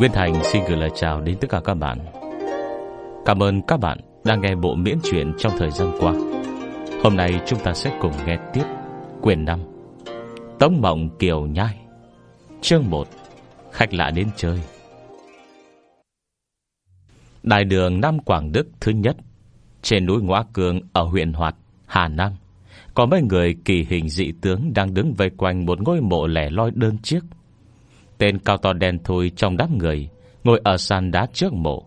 Nguyên Thành xin gửi lời chào đến tất cả các bạn. Cảm ơn các bạn đang nghe bộ miễn truyện trong thời gian qua. Hôm nay chúng ta sẽ cùng nghe tiếp quyển 5 Tống Mộng Kiều Nhai Chương 1 Khách lạ đến chơi. Đại đường Nam Quảng Đức thứ nhất Trên núi Ngoã Cương ở huyện Hoạt, Hà Nam Có mấy người kỳ hình dị tướng Đang đứng vây quanh một ngôi mộ lẻ loi đơn chiếc. Tên cao to đen thui trong đám người, Ngồi ở sàn đá trước mộ,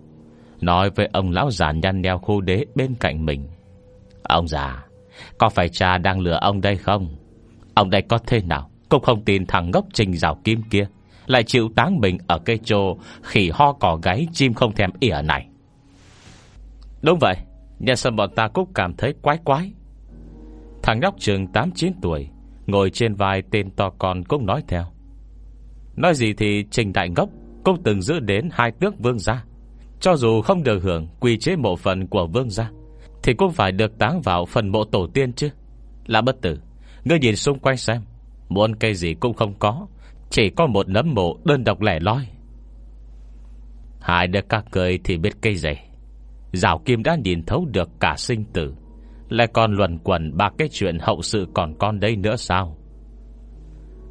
Nói với ông lão già nhăn nheo khu đế bên cạnh mình. Ông già, Có phải cha đang lừa ông đây không? Ông đây có thế nào? Cũng không tin thằng ngốc trình rào kim kia, Lại chịu táng mình ở cây trô Khỉ ho cỏ gáy chim không thèm ỉa này. Đúng vậy Nhân sân bọn ta cũng cảm thấy quái quái. Thằng nhóc trường 8-9 tuổi, Ngồi trên vai tên to con cũng nói theo. Nói gì thì Trình Đại Ngốc Cũng từng giữ đến hai tước vương gia. Cho dù không được hưởng quy chế mộ phần của vương gia, Thì cũng phải được táng vào phần mộ tổ tiên chứ. Là bất tử, Ngươi nhìn xung quanh xem, Muốn cây gì cũng không có, Chỉ có một nấm mộ đơn độc lẻ loi. Hai đứa các cười thì biết cây gì? Giảo Kim đã nhìn thấu được cả sinh tử, Lại còn luẩn quẩn ba cái chuyện hậu sự còn con đây nữa sao?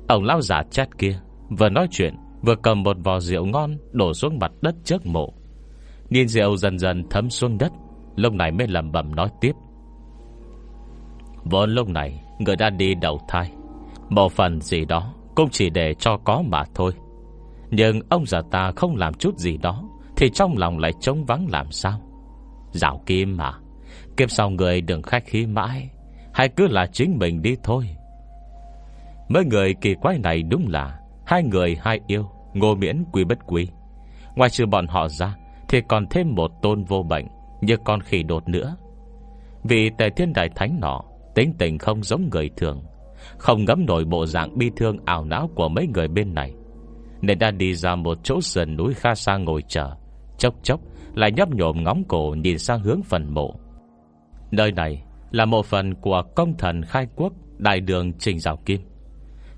Ông lão giả chết kia Vừa nói chuyện, Vừa cầm một vò rượu ngon Đổ xuống mặt đất trước mộ. Nhìn rượu dần dần thấm xuống đất, Lúc này mới lầm bầm nói tiếp. Vốn lúc này, Người đã đi đầu thai Một phần gì đó Cũng chỉ để cho có mà thôi. Nhưng ông già ta không làm chút gì đó, Thì trong lòng lại trống vắng làm sao? Dạo kim mà, Kiếp sau người đừng khách khí mãi, Hay cứ là chính mình đi thôi. Mấy người kỳ quái này đúng là Hai người hai yêu, Ngô miễn quý bất quý Ngoài trừ bọn họ ra, Thì còn thêm một tôn vô bệnh Như con khỉ đột nữa. Vì tề thiên đại thánh nọ, Tính tình không giống người thường, Không ngấm nổi bộ dạng bi thương ảo não Của mấy người bên này. Nên đã đi ra một chỗ sườn núi kha xa ngồi chờ, Chốc chốc Lại nhấp nhộm ngóng cổ nhìn sang hướng phần mộ. Nơi này Là một phần của công thần khai quốc, Đại đường Trình Giáo Kim.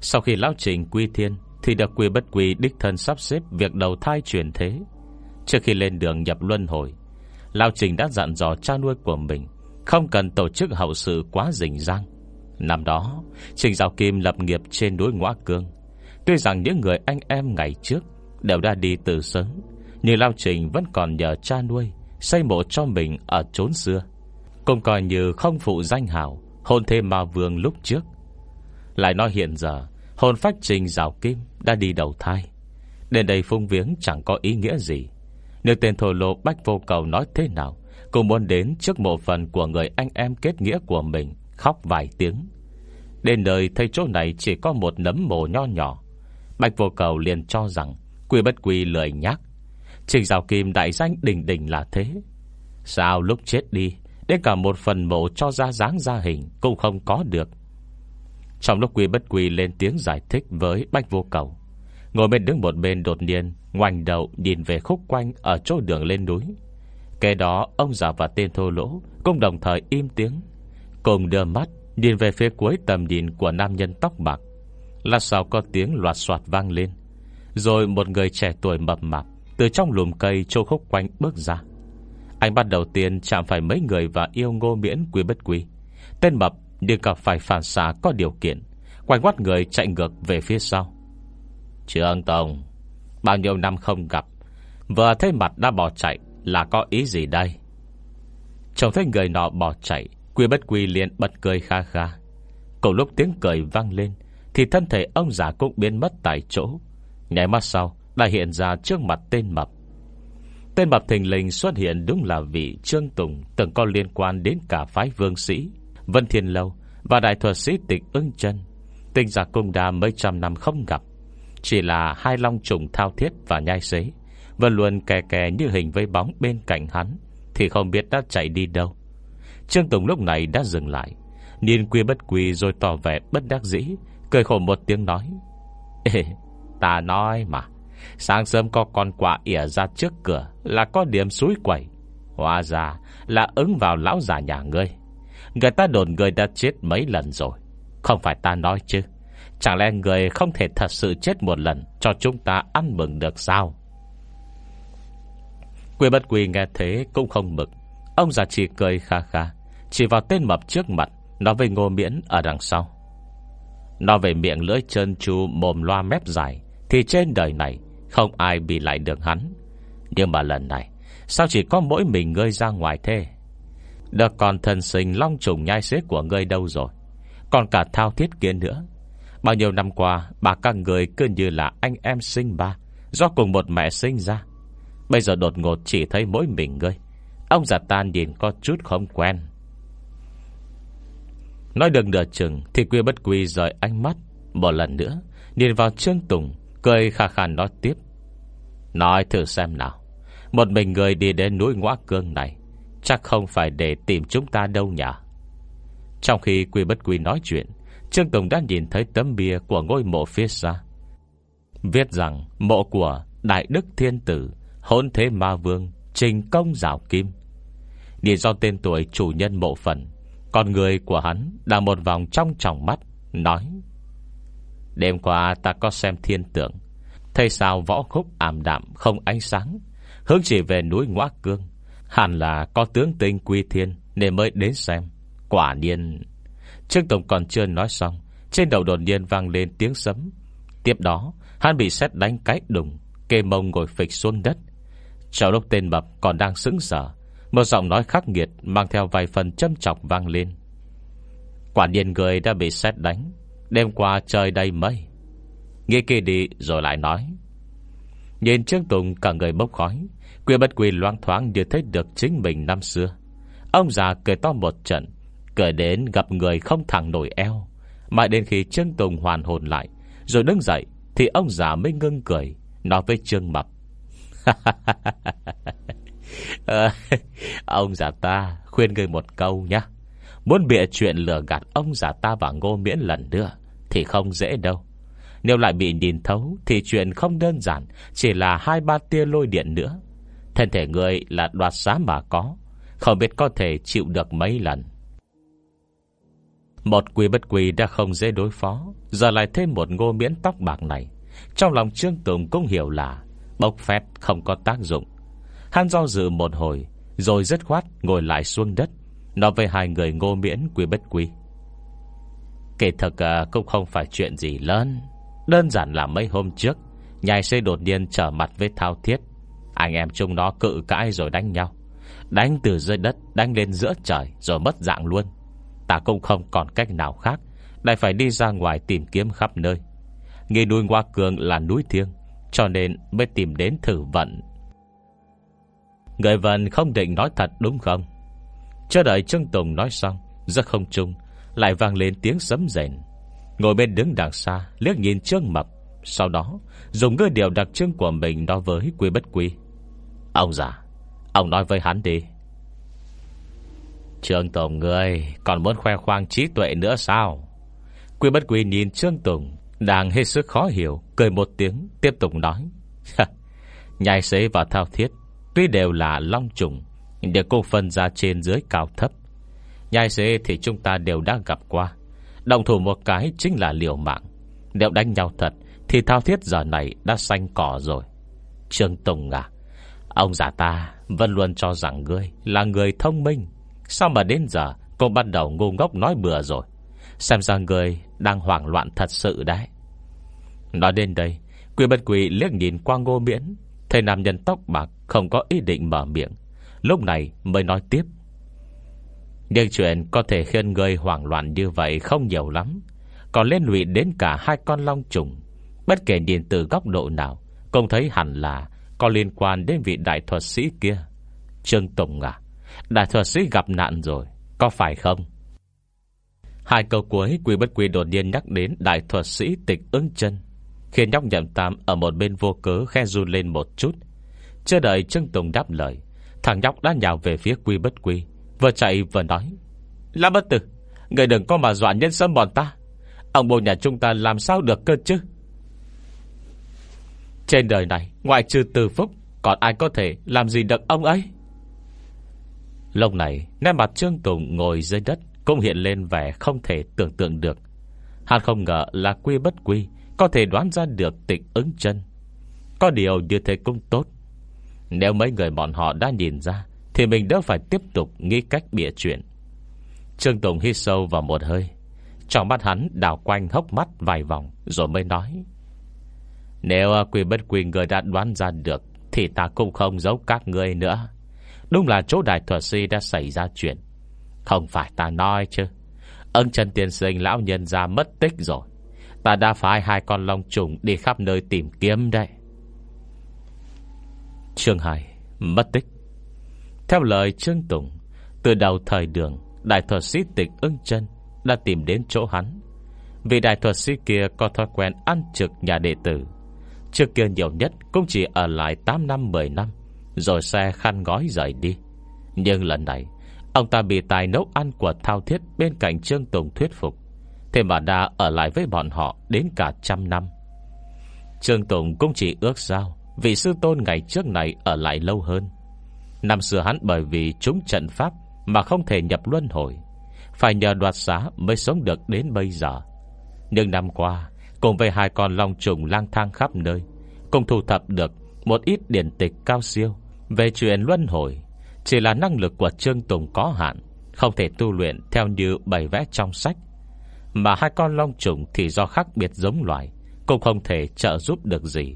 Sau khi lão trình quy thiên thì được quy bất quy đích thân sắp xếp Việc đầu thai truyền thế. Trước khi lên đường nhập luân hồi, Lao Trình đã dặn dò cha nuôi của mình Không cần tổ chức hậu sự quá rình rang. Năm đó, Trình Giáo Kim lập nghiệp trên núi Ngoã Cương. Tuy rằng những người anh em ngày trước Đều đã đi từ sớm, Nhưng Lao Trình vẫn còn nhờ cha nuôi Xây mộ cho mình ở chốn xưa, Cũng coi như không phụ danh hào, Hôn thêm ma vương lúc trước. Lại nói hiện giờ Hồn phách trình rào kim Đã đi đầu thai. Đến đây phung viếng chẳng có ý nghĩa gì. Nếu tên thổ lộ bách vô cầu nói thế nào Cũng muốn đến trước mộ phần Của người anh em kết nghĩa của mình, Khóc vài tiếng. Đến nơi, thấy chỗ này chỉ có một nấm mồ nho nhỏ. Bạch vô cầu liền cho rằng, Quy bất quy lời nhắc. Trình rào kim đại danh đỉnh đỉnh là thế. Sao lúc chết đi, Đến cả một phần mộ cho ra dáng ra hình Cũng không có được trong lúc quy bất quy lên tiếng giải thích với Bách Vô Cầu, Ngồi bên đứng một bên đột nhiên Ngoảnh đầu nhìn về khúc quanh Ở chỗ đường lên núi. Kế đó, ông già và tên thô lỗ, Cũng đồng thời im tiếng, Cùng đưa mắt nhìn về phía cuối tầm nhìn Của nam nhân tóc bạc. Là sao có tiếng loạt soạt vang lên, Rồi một người trẻ tuổi mập mạp Từ trong lùm cây chỗ khúc quanh bước ra. Anh bắt đầu tiên chạm phải mấy người Và yêu ngô miễn quý bất quý Tên mập nhưng gặp phải phản xá có điều kiện, Quay quát người chạy ngược về phía sau. Trương Tổng Bao nhiêu năm không gặp, Vừa thấy mặt đã bỏ chạy, Là có ý gì đây? Trông thấy người nọ bỏ chạy, Quy bất quy liền bật cười kha kha. Cùng lúc tiếng cười vang lên, Thì thân thể ông già cũng biến mất tại chỗ. Nhảy mắt sau, Đã hiện ra trước mặt tên mập. Tên mập thình lình xuất hiện đúng là vị Trương Tùng Từng có liên quan đến cả phái vương sĩ. Vân Thiên Lâu Và đại thuật sĩ tịch ưng chân. Tinh giả cung đã mấy trăm năm không gặp. Chỉ là hai long trùng thao thiết và nhai xế. Vẫn luôn kè kè như hình với bóng bên cạnh hắn Thì không biết đã chạy đi đâu. Trương Tùng lúc này đã dừng lại. Niên quy bất quy rồi tỏ vẻ bất đắc dĩ Cười khổ một tiếng nói Ê, ta nói mà Sáng sớm có con quả ỉa ra trước cửa Là có điểm suối quẩy Hóa ra là ứng vào lão già nhà ngươi. Người ta đồn người đã chết mấy lần rồi. Không phải ta nói chứ. Chẳng lẽ người không thể thật sự chết một lần Cho chúng ta ăn mừng được sao? Quỷ bất quỷ nghe thế cũng không mực Ông già chỉ cười kha kha, Chỉ vào tên mập trước mặt, Nói về ngô miễn ở đằng sau. Nói về miệng lưỡi chân chu Mồm loa mép dài, Thì trên đời này không ai bị lại được hắn. Nhưng mà lần này, Sao chỉ có mỗi mình ngươi ra ngoài thế? Được còn thần sinh long trùng nhai xế của ngươi đâu rồi? Còn cả thao thiết kia nữa. Bao nhiêu năm qua, Bà các người cứ như là anh em sinh ba, Do cùng một mẹ sinh ra. Bây giờ đột ngột chỉ thấy mỗi mình ngươi. Ông già tan nhìn có chút không quen. Nói đường nửa chừng, Thì quy bất quy rời ánh mắt. Một lần nữa, Nhìn vào Trương Tùng, Cười khà khà nói tiếp. Nói thử xem nào. Một mình người đi đến núi ngõ cương này Chắc không phải để tìm chúng ta đâu nhỉ? Trong khi quy bất quy nói chuyện, Trương Tùng đã nhìn thấy tấm bia Của ngôi mộ phía xa. Viết rằng mộ của Đại Đức Thiên Tử Hôn Thế Ma Vương, Trình Công Giảo Kim. Nhìn do tên tuổi chủ nhân mộ phần, Con người của hắn Đã một vòng trong tròng mắt, Nói, Đêm qua ta có xem thiên tượng, Thấy sao võ khúc ảm đạm Không ánh sáng, Hướng chỉ về núi Ngoác Cương. Hẳn là có tướng tinh quy thiên Nên mới đến xem. Quả nhiên, Trương Tổng còn chưa nói xong, Trên đầu đột nhiên vang lên tiếng sấm. Tiếp đó, hắn bị xét đánh cái đùng, Kê mông ngồi phịch xuống đất. Trong lúc tên mập còn đang sững sở Một giọng nói khắc nghiệt Mang theo vài phần châm chọc vang lên. Quả nhiên người đã bị xét đánh, Đêm qua trời đầy mây. Nghe kỳ đi rồi lại nói. Nhìn Trương Tùng cả người bốc khói quy bất quy loang thoáng như thấy được chính mình năm xưa. Ông già cười to một trận Cười đến gặp người không thẳng nổi eo. Mãi đến khi Trương Tùng hoàn hồn lại Rồi đứng dậy Thì ông già mới ngưng cười Nói với Trương Mập. À, Ông già ta khuyên người một câu nhé Muốn bịa chuyện lừa gạt ông già ta và ngô miễn lần nữa Thì không dễ đâu. Nếu lại bị nhìn thấu Thì chuyện không đơn giản Chỉ là hai ba tia lôi điện nữa. Thân thể người là đoạt xá mà có Không biết có thể chịu được mấy lần. Một quy bất quy đã không dễ đối phó Giờ lại thêm một ngô miễn tóc bạc này. Trong lòng Trương Tùng cũng hiểu là Bốc phép không có tác dụng. Hắn do dự một hồi Rồi rất khoát ngồi lại xuống đất Nói với hai người ngô miễn quy bất quy. Kể thật à, cũng không phải chuyện gì lớn. Đơn giản là mấy hôm trước Nhài xây đột nhiên trở mặt với thao thiết. Anh em chúng nó cự cãi rồi đánh nhau. Đánh từ dưới đất, Đánh lên giữa trời rồi mất dạng luôn. Ta cũng không còn cách nào khác Lại phải đi ra ngoài tìm kiếm khắp nơi. Nghe núi Hoa Cường là núi thiêng, Cho nên mới tìm đến thử vận. Người vận không định nói thật đúng không? Chờ đợi Trương Tùng nói xong Rất không trung Lại vang lên tiếng sấm rền. Ngồi bên đứng đằng xa, liếc nhìn Trương Mập. Sau đó, dùng ngư điều đặc trưng của mình Đó với Quy Bất Quy. Ông già, Ông nói với hắn đi. Trương Tùng người Còn muốn khoe khoang trí tuệ nữa sao? Quy Bất Quy nhìn Trương Tùng, Đang hết sức khó hiểu, Cười một tiếng, tiếp tục nói. Nhai xế và thao thiết, Tuy đều là long trùng để cô phân ra trên dưới cao thấp. Nhai xế thì chúng ta đều đã gặp qua. Đồng thủ một cái chính là liều mạng. Nếu đánh nhau thật, Thì thao thiết giờ này đã xanh cỏ rồi. Trương Tùng à Ông già ta vẫn luôn cho rằng ngươi Là người thông minh. Sao mà đến giờ cô bắt đầu ngu ngốc nói bừa rồi? Xem ra ngươi Đang hoảng loạn thật sự đấy. Nói đến đây Quỷ bất quỷ liếc nhìn qua ngô miễn. Thầy nam nhân tóc bạc không có ý định mở miệng, Lúc này mới nói tiếp. Nhưng chuyện có thể khiến người hoảng loạn như vậy không nhiều lắm. Còn liên lụy đến cả hai con long trùng. Bất kể nhìn từ góc độ nào, Cũng thấy hẳn là có liên quan đến vị đại thuật sĩ kia. Trương Tùng à Đại thuật sĩ gặp nạn rồi, Có phải không? Hai câu cuối quy bất quy đột nhiên nhắc đến Đại thuật sĩ tịch ứng chân, Khiến nhóc nhậm tam ở một bên vô cớ Khe run lên một chút. Chưa đợi Trương Tùng đáp lời, Thằng nhóc đã nhào về phía quy bất quy, Vừa chạy vừa nói lá bất tử, Người đừng có mà dọa nhân sâm bọn ta. Ông bố nhà chúng ta làm sao được cơ chứ? Trên đời này, Ngoại trừ từ phúc, Còn ai có thể làm gì được ông ấy? Lúc này, Nét mặt Trương Tùng ngồi dưới đất Cũng hiện lên vẻ không thể tưởng tượng được. Hắn không ngờ là quy bất quy Có thể đoán ra được tịch ứng chân. Có điều như thế cũng tốt. Nếu mấy người bọn họ đã nhìn ra, Thì mình đỡ phải tiếp tục nghĩ cách bịa chuyện. Trương Tùng hít sâu vào một hơi. Trong mắt hắn đào quanh hốc mắt vài vòng, Rồi mới nói. Nếu à, quy bất quy người đã đoán ra được, Thì ta cũng không giấu các người nữa. Đúng là chỗ đại thuật sĩ đã xảy ra chuyện. Không phải ta nói chứ. Ân Trần Tiên Sinh lão nhân ra mất tích rồi. Ta đã phải hai con long trùng Đi khắp nơi tìm kiếm đây Chương 2 Mất tích. Theo lời Trương Tùng, Từ đầu thời đường, Đại thuật sĩ tịch ưng chân Đã tìm đến chỗ hắn. Vì đại thuật sĩ kia có thói quen ăn trực nhà đệ tử Trước kia nhiều nhất Cũng chỉ ở lại 8 năm 10 năm, Rồi xe khăn gói rời đi. Nhưng lần này, Ông ta bị tài nấu ăn của thao thiết Bên cạnh Trương Tùng thuyết phục. Thế mà đã ở lại với bọn họ Đến cả trăm năm. Trương Tùng cũng chỉ ước sao Vị sư tôn ngày trước này ở lại lâu hơn. Năm xưa hắn bởi vì chúng trận pháp Mà không thể nhập luân hồi, Phải nhờ đoạt xá mới sống được đến bây giờ. Nhưng năm qua Cùng với hai con long trùng lang thang khắp nơi Cùng thu thập được Một ít điển tịch cao siêu Về chuyện luân hồi. Chỉ là năng lực của Trương Tùng có hạn, Không thể tu luyện theo như bày vẽ trong sách. Mà hai con long trùng Thì do khác biệt giống loài, Cũng không thể trợ giúp được gì.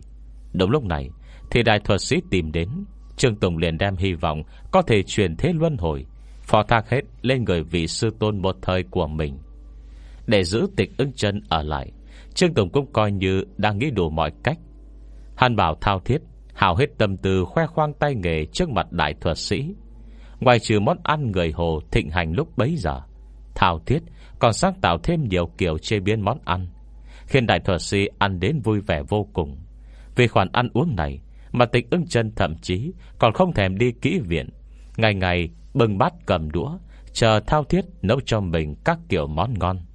Đúng lúc này, Thì đại thuật sĩ tìm đến. Trương Tùng liền đem hy vọng Có thể truyền thế luân hồi, Phò thác hết lên người vị sư tôn một thời của mình. Để giữ tịch ưng chân ở lại Trương Tùng cũng coi như Đang nghĩ đủ mọi cách. Hàn bảo thao thiết, Hào hết tâm tư khoe khoang tay nghề Trước mặt đại thuật sĩ. Ngoài trừ món ăn người hồ thịnh hành lúc bấy giờ, Thao thiết còn sáng tạo thêm nhiều kiểu chế biến món ăn, Khiến đại thuật sĩ ăn đến vui vẻ vô cùng. Vì khoản ăn uống này Mà tịch ưng chân thậm chí Còn không thèm đi kỹ viện, Ngày ngày bưng bát cầm đũa, Chờ thao thiết nấu cho mình các kiểu món ngon.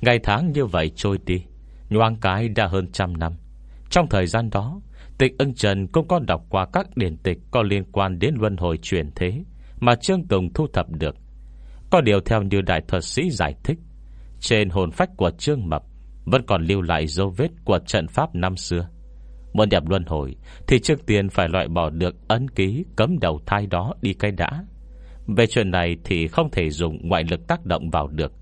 Ngày tháng như vậy trôi đi Nhoang cái đã hơn trăm năm. Trong thời gian đó, Tịch ưng trần cũng có đọc qua các điển tịch Có liên quan đến luân hồi truyền thế Mà Trương Tùng thu thập được. Có điều theo như đại thuật sĩ giải thích, Trên hồn phách của Trương Mập vẫn còn lưu lại dấu vết của trận pháp năm xưa. Muốn nhập luân hồi Thì trước tiên phải loại bỏ được ấn ký Cấm đầu thai đó đi cây đã. Về chuyện này thì không thể dùng Ngoại lực tác động vào được.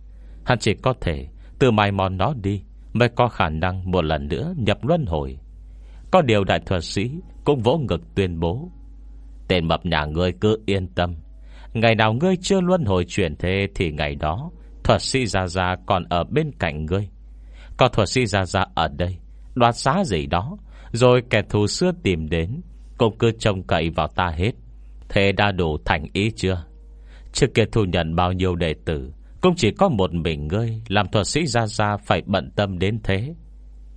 Hắn chỉ có thể từ mai mòn nó đi, Mới có khả năng một lần nữa nhập luân hồi. Có điều đại thuật sĩ Cũng vỗ ngực tuyên bố, Tên mập nhà ngươi cứ yên tâm. Ngày nào ngươi chưa luân hồi chuyển thế Thì ngày đó, Thuật sĩ Gia Gia còn ở bên cạnh ngươi. Có thuật sĩ gia gia ở đây, Đoạt xá gì đó, Rồi kẻ thù xưa tìm đến, Cũng cứ trông cậy vào ta hết. Thế đã đủ thành ý chưa? Trước kia thu nhận bao nhiêu đệ tử cũng chỉ có một mình ngươi Làm thuật sĩ ra ra phải bận tâm đến thế.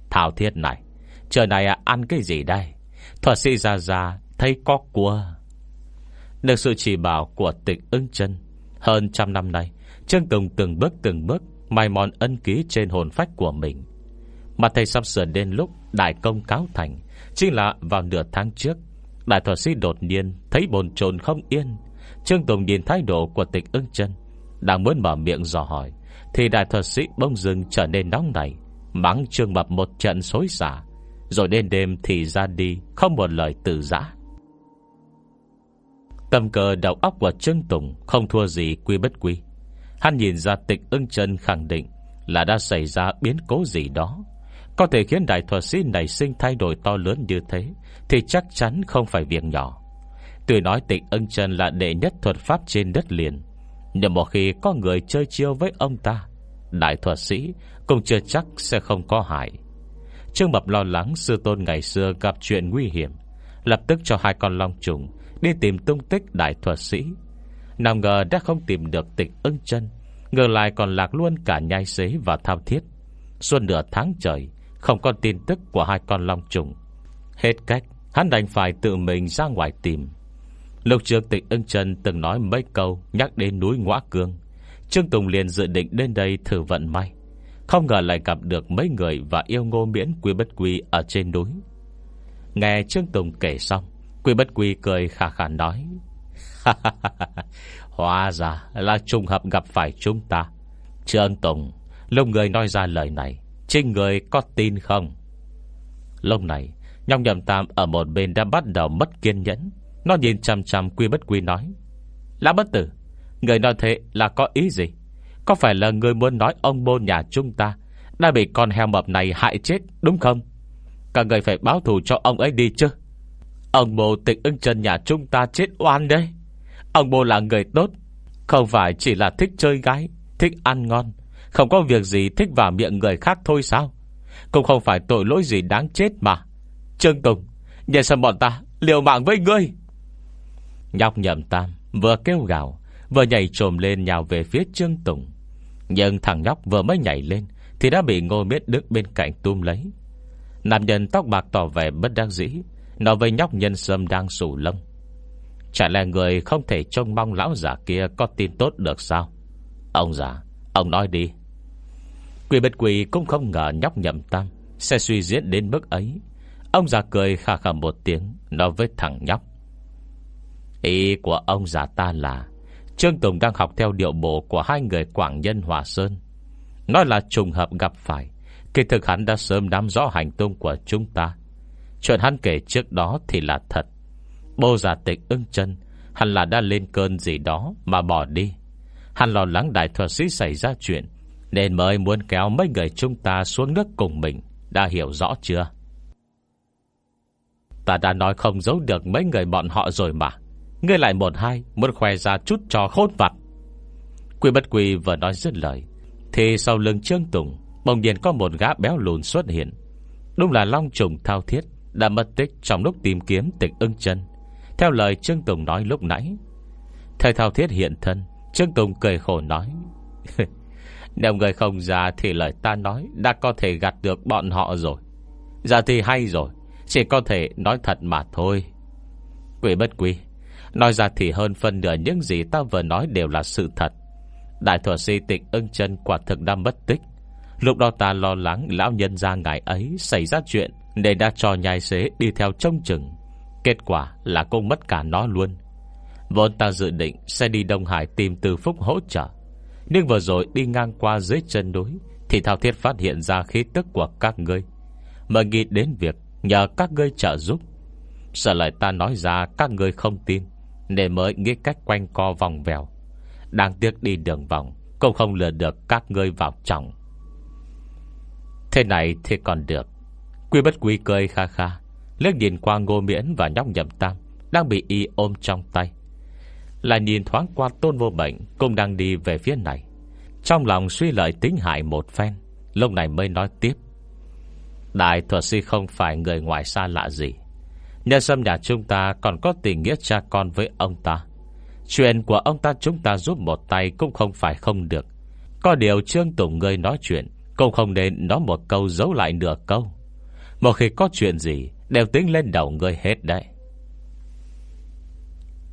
Thảo thiết này Trời này à, ăn cái gì đây? Thuật sĩ ra ra thấy có cua. Được sự chỉ bảo của tịch ưng chân Hơn trăm năm nay Trương Tùng từng bước từng bước Mai mòn ân ký trên hồn phách của mình. Mà thầy sắp sửa đến lúc Đại công cáo thành Chính là vào nửa tháng trước Đại thuật sĩ đột nhiên thấy bồn chồn không yên. Trương Tùng nhìn thái độ của tịch ưng chân đang muốn mở miệng dò hỏi, Thì đại thuật sĩ bông dưng trở nên nóng này Mắng Trương Mập một trận xối xả, Rồi đến đêm thì ra đi, Không một lời từ giã. Tâm cờ đầu óc của Trương Tùng Không thua gì quy bất quy. Hắn nhìn ra tịch ưng chân khẳng định Là đã xảy ra biến cố gì đó. Có thể khiến đại thuật sĩ này sinh thay đổi to lớn như thế Thì chắc chắn không phải việc nhỏ. Tuy nói tịch ưng chân là đệ nhất thuật pháp trên đất liền nhưng một khi có người chơi chiêu với ông ta, Đại thuật sĩ Cũng chưa chắc sẽ không có hại. Trương Mập lo lắng sư tôn ngày xưa gặp chuyện nguy hiểm, Lập tức cho hai con long trùng Đi tìm tung tích đại thuật sĩ. Nào ngờ đã không tìm được tịch ưng chân, Ngờ lại còn lạc luôn cả nhai xế và thao thiết. Xuân nửa tháng trời, Không có tin tức của hai con long trùng. Hết cách, Hắn đành phải tự mình ra ngoài tìm. Lục trước tịch ưng chân từng nói mấy câu Nhắc đến núi Ngoã Cương. Trương Tùng liền dự định đến đây thử vận may. Không ngờ lại gặp được mấy người Và yêu ngô miễn quy bất quy Ở trên núi. Nghe Trương Tùng kể xong, Quy bất quy cười khả khả nói Hóa ra là trùng hợp gặp phải chúng ta. Trương Tùng Lúc người nói ra lời này, Trên người có tin không? Lúc này Nhong nhầm tam ở một bên đã bắt đầu mất kiên nhẫn. Nó nhìn chằm chằm quy bất quy nói, Lão bất tử, Người nói thế là có ý gì? Có phải là người muốn nói ông bô nhà chúng ta Đã bị con heo mập này hại chết, đúng không? Cả người phải báo thù cho ông ấy đi chứ. Ông bố tịch ưng chân nhà chúng ta chết oan đấy. Ông bố là người tốt, Không phải chỉ là thích chơi gái, Thích ăn ngon, Không có việc gì thích vào miệng người khác thôi sao? Cũng không phải tội lỗi gì đáng chết mà. Trương Tùng, Nhìn xem bọn ta liều mạng với ngươi. Nhóc nhậm tam, Vừa kêu gào, Vừa nhảy trồm lên nhào về phía Trương Tùng. Nhưng thằng nhóc vừa mới nhảy lên Thì đã bị ngô miết đứng bên cạnh tum lấy. Nam nhân tóc bạc tỏ vẻ bất đắc dĩ, Nói với nhóc nhân sâm đang sủ lông. Chả là người không thể trông mong lão giả kia có tin tốt được sao? Ông già, Ông nói đi. Quỷ bất quỷ cũng không ngờ nhóc nhậm tam Sẽ suy diễn đến mức ấy. Ông già cười khà khà một tiếng, Nói với thằng nhóc. Ý của ông già ta là, Trương Tùng đang học theo điệu bộ Của hai người Quảng Nhân Hòa Sơn. Nói là trùng hợp gặp phải, Kỳ thực hắn đã sớm nắm rõ hành tung của chúng ta. Chuyện hắn kể trước đó thì là thật. Bô giả tịch ưng chân Hắn là đã lên cơn gì đó Mà bỏ đi. Hắn lo lắng đại thuật sĩ xảy ra chuyện, Nên mới muốn kéo mấy người chúng ta xuống nước cùng mình. Đã hiểu rõ chưa? Ta đã nói không giấu được mấy người bọn họ rồi mà. Ngươi lại một hai, Muốn khoe ra chút trò khôn vặt. Quy bất quy vừa nói dứt lời, Thì sau lưng Trương Tùng, Bỗng nhiên có một gã béo lùn xuất hiện. Đúng là Long Trùng Thao Thiết, Đã mất tích trong lúc tìm kiếm tịch ưng chân. Theo lời Trương Tùng nói lúc nãy, Thầy Thao Thiết hiện thân. Trương Tùng cười khổ nói, Nếu người không ra Thì lời ta nói Đã có thể gạt được bọn họ rồi. Già thì hay rồi, Chỉ có thể nói thật mà thôi. Quỷ bất quỷ Nói ra thì hơn phần nửa những gì ta vừa nói đều là sự thật. Đại thuật sĩ tịch ưng chân quả thực đã mất tích. Lúc đó ta lo lắng lão nhân ra ngày ấy xảy ra chuyện Nên đã cho nhai xế đi theo trông chừng. Kết quả là cũng mất cả nó luôn. Vốn ta dự định sẽ đi Đông Hải tìm từ phúc hỗ trợ. Nhưng vừa rồi đi ngang qua dưới chân núi Thì Thao Thiết phát hiện ra khí tức của các ngươi. Mà nghĩ đến việc nhờ các ngươi trợ giúp. Sợ lại ta nói ra, các ngươi không tin. Nên mới nghĩ cách quanh co vòng vèo. Đáng tiếc đi đường vòng, Cũng không lừa được các ngươi vào trọng Thế này thì còn được. Quy bất quy cười kha kha Lước nhìn qua ngô miễn và nhóc nhậm tam Đang bị y ôm trong tay. Là nhìn thoáng qua tôn vô bệnh Cũng đang đi về phía này. Trong lòng suy lợi tính hại một phen, Lúc này mới nói tiếp. Đại thuật sư không phải người ngoài xa lạ gì. Nhân sâm nhà chúng ta Còn có tình nghĩa cha con với ông ta. Chuyện của ông ta chúng ta giúp một tay Cũng không phải không được. Có điều Trương Tùng người nói chuyện, cũng không nên nói một câu giấu lại nửa câu. Một khi có chuyện gì, Đều tính lên đầu người hết đấy.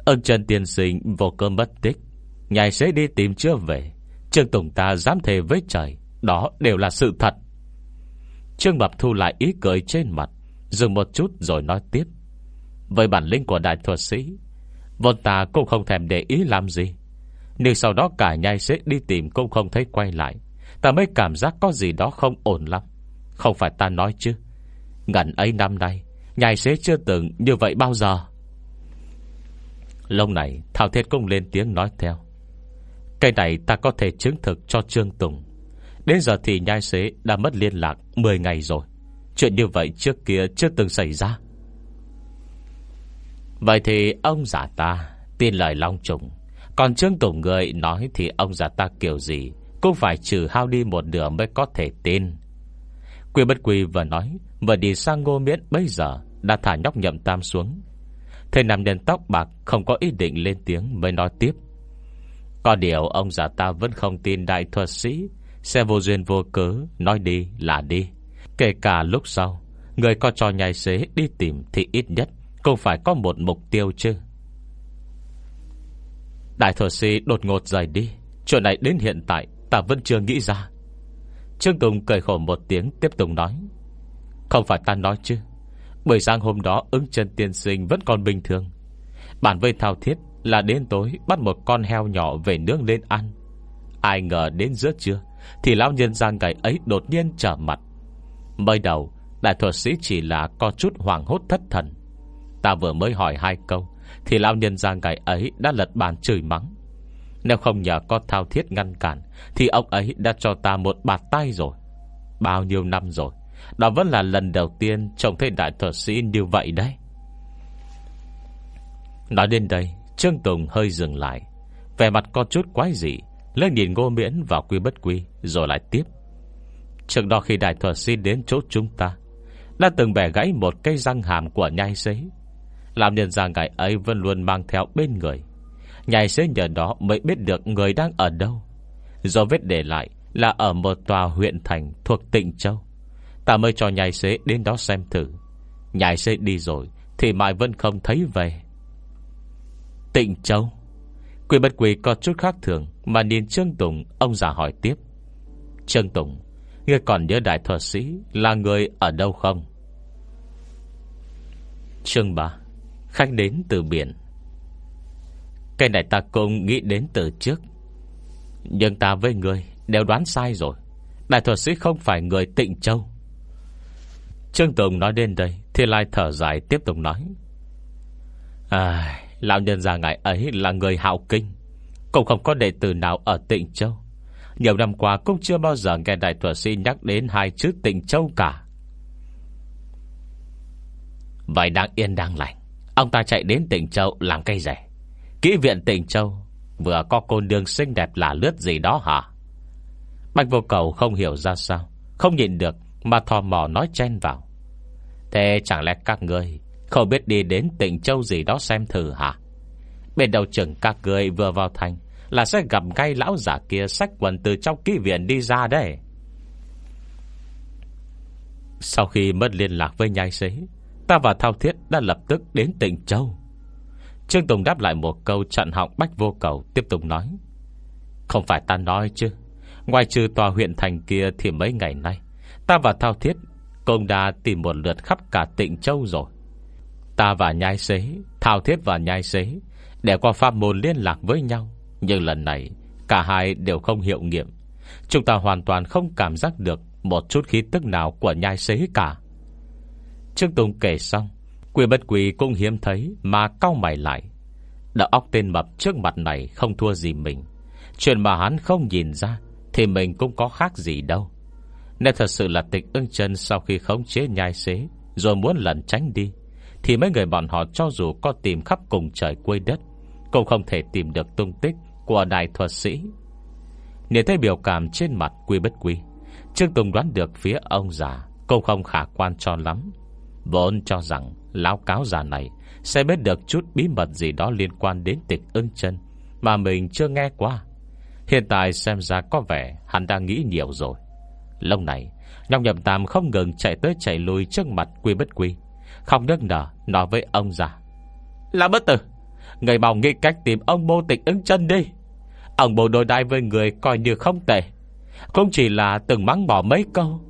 Ân Trần tiên sinh vô cơ mất tích. Nhài sẽ đi tìm chưa về. Trương Tùng ta dám thề với trời, Đó đều là sự thật. Trương Mập thu lại ý cười trên mặt, Dừng một chút rồi nói tiếp. Với bản lĩnh của đại thuật sĩ, Vốn ta cũng không thèm để ý làm gì. Nhưng sau đó cả nhai sẽ đi tìm Cũng không thấy quay lại. Ta mới cảm giác có gì đó không ổn lắm. Không phải ta nói chứ. Ngần ấy năm nay, nhai xế chưa từng như vậy bao giờ. Lâu này, Thảo Thiết cũng lên tiếng nói theo. Cây này ta có thể chứng thực cho Trương Tùng. Đến giờ thì nhai xế đã mất liên lạc 10 ngày rồi. Chuyện như vậy trước kia chưa từng xảy ra. Vậy thì ông giả ta Tin lời Long Trùng. Còn Trương Tùng người nói thì ông giả ta kiểu gì cũng phải trừ hao đi một nửa mới có thể tin. Quy bất quy vừa nói, Vừa đi sang ngô miễn bây giờ Đã thả nhóc nhậm tam xuống. Thầy nằm nhân tóc bạc Không có ý định lên tiếng mới nói tiếp. Có điều ông già ta vẫn không tin đại thuật sĩ, Sẽ vô duyên vô cớ Nói đi là đi. Kể cả lúc sau, Người có cho nhai xế đi tìm Thì ít nhất cũng phải có một mục tiêu chứ? Đại thừa sĩ đột ngột rời đi. Chuyện này đến hiện tại, Ta vẫn chưa nghĩ ra. Trương Tùng cười khổ một tiếng, tiếp tục nói. Không phải ta nói chứ. Bởi sáng hôm đó, ứng chân tiên sinh Vẫn còn bình thường. Bản vây thao thiết là đến tối, Bắt một con heo nhỏ về nướng lên ăn. Ai ngờ đến giữa trưa, Thì lão nhân ra ngày ấy đột nhiên trở mặt. Mới đầu, Đại thuật sĩ chỉ là có chút hoàng hốt thất thần. Ta vừa mới hỏi hai câu, Thì lão nhân ra ngày ấy đã lật bàn chửi mắng. Nếu không nhờ có thao thiết ngăn cản, Thì ông ấy đã cho ta một bạt tay rồi. Bao nhiêu năm rồi, Đó vẫn là lần đầu tiên Trông thấy đại thuật sĩ như vậy đấy. Nói đến đây, Trương Tùng hơi dừng lại. Vẻ mặt có chút quái dị Lên nhìn ngô miễn vào quy bất quy, Rồi lại tiếp. Trước đó khi đại thuật sĩ đến chỗ chúng ta, Đã từng bẻ gãy một cây răng hàm của nhai xế làm nhân ra ngài ấy vẫn luôn mang theo bên người. Nhai xế nhờ đó mới biết được người đang ở đâu. Do vết để lại Là ở một tòa huyện thành thuộc tỉnh Châu. Ta mới cho nhai xế đến đó xem thử. Nhai xế đi rồi Thì mai vẫn không thấy về. Tịnh Châu. Quỷ bất quỷ có chút khác thường Mà nhìn Trương Tùng, Ông già hỏi tiếp. Trương Tùng, Ngươi còn nhớ đại thuật sĩ Là người ở đâu không? Trương bà Khách đến từ biển. Cái này ta cũng nghĩ đến từ trước. Nhưng ta với người Đều đoán sai rồi. Đại thuật sĩ không phải người tịnh châu. Trương Tùng nói đến đây Thì lại thở dài tiếp tục nói. À Lão nhân già ngài ấy là người hạo kinh, Cũng không có đệ tử nào ở tịnh châu. Nhiều năm qua cũng chưa bao giờ nghe đại thuật sĩ nhắc đến hai chữ tịnh châu cả. Vậy đang yên đang lành. Ông ta chạy đến tỉnh Châu làm cây rẻ. Kỹ viện tỉnh Châu Vừa có cô nương xinh đẹp là lướt gì đó hả? Bạch vô cầu không hiểu ra sao, Không nhìn được Mà thò mò nói chen vào. Thế chẳng lẽ các ngươi Không biết đi đến tỉnh Châu gì đó xem thử hả? Bên đầu trưởng các người vừa vào thành Là sẽ gặp ngay lão giả kia Sách quần từ trong kỹ viện đi ra đấy. Sau khi mất liên lạc với nhai xế Ta và Thao Thiết đã lập tức đến tỉnh Châu. Trương Tùng đáp lại một câu chặn họng bách vô cầu, Tiếp tục nói, Không phải ta nói chứ. Ngoài trừ tòa huyện thành kia thì mấy ngày nay, Ta và Thao Thiết công đã tìm một lượt khắp cả tỉnh Châu rồi. Ta và Nhai Xế, Thao Thiết và Nhai Xế Để qua pháp môn liên lạc với nhau, Nhưng lần này Cả hai đều không hiệu nghiệm. Chúng ta hoàn toàn không cảm giác được Một chút khí tức nào của nhai xế cả. Trương Tùng kể xong Quỷ bất quỷ cũng hiếm thấy Mà cau mày lại. Đạo óc tên mập trước mặt này không thua gì mình. Chuyện mà hắn không nhìn ra Thì mình cũng có khác gì đâu. Nên thật sự là tịch ưng chân Sau khi khống chế nhai xế, Rồi muốn lần tránh đi, Thì mấy người bọn họ cho dù có tìm khắp cùng trời quê đất, Cũng không thể tìm được tung tích Của đại thuật sĩ. Nhìn thấy biểu cảm trên mặt quy bất quy Trương Tùng đoán được phía ông già Cũng không khả quan cho lắm. Vốn cho rằng Lão cáo già này Sẽ biết được chút bí mật gì đó liên quan đến tịch ưng chân Mà mình chưa nghe qua. Hiện tại xem ra có vẻ Hắn đang nghĩ nhiều rồi. Lâu này Nhọc nhậm tam không ngừng chạy tới chạy lui Trước mặt quy bất quy, Không nước nở nói với ông già. Là bất tử, Người bảo nghĩ cách tìm ông mô tịch ưng chân đi. Ông bố đối đai với người coi như không tệ Không chỉ là từng mắng bỏ mấy câu.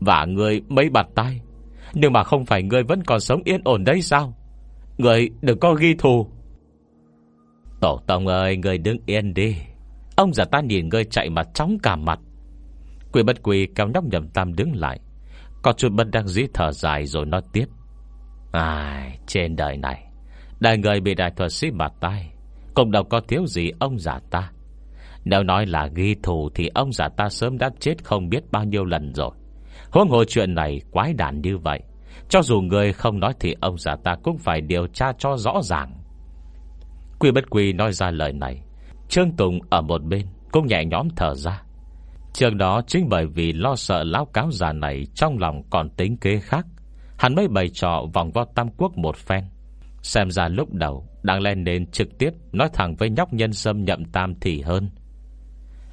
Và người mấy bàn tay nhưng mà không phải người vẫn còn sống yên ổn đấy sao? Người đừng có ghi thù. Tổ tông ơi Người đứng yên đi. Ông già ta nhìn người chạy mà chóng cả mặt. Quỷ bất quỷ kéo nhóc nhầm tam đứng lại. Có chút bất đắc dĩ thở dài rồi nói tiếp. Ai, trên đời này, đại người bị đại thuật sĩ bạt tay Cũng đâu có thiếu gì ông già ta. Nếu nói là ghi thù Thì ông già ta sớm đã chết không biết bao nhiêu lần rồi. Huống hồ chuyện này quái đản như vậy, Cho dù người không nói Thì ông già ta cũng phải điều tra cho rõ ràng. Quy bất quy nói ra lời này, Trương Tùng ở một bên Cũng nhẹ nhóm thở ra. Trường đó chính bởi vì lo sợ lão cáo già này Trong lòng còn tính kế khác, Hắn mới bày trò vòng vo tam quốc một phen. Xem ra lúc đầu Đang lên đến trực tiếp Nói thẳng với nhóc nhân sâm nhậm tam thì hơn.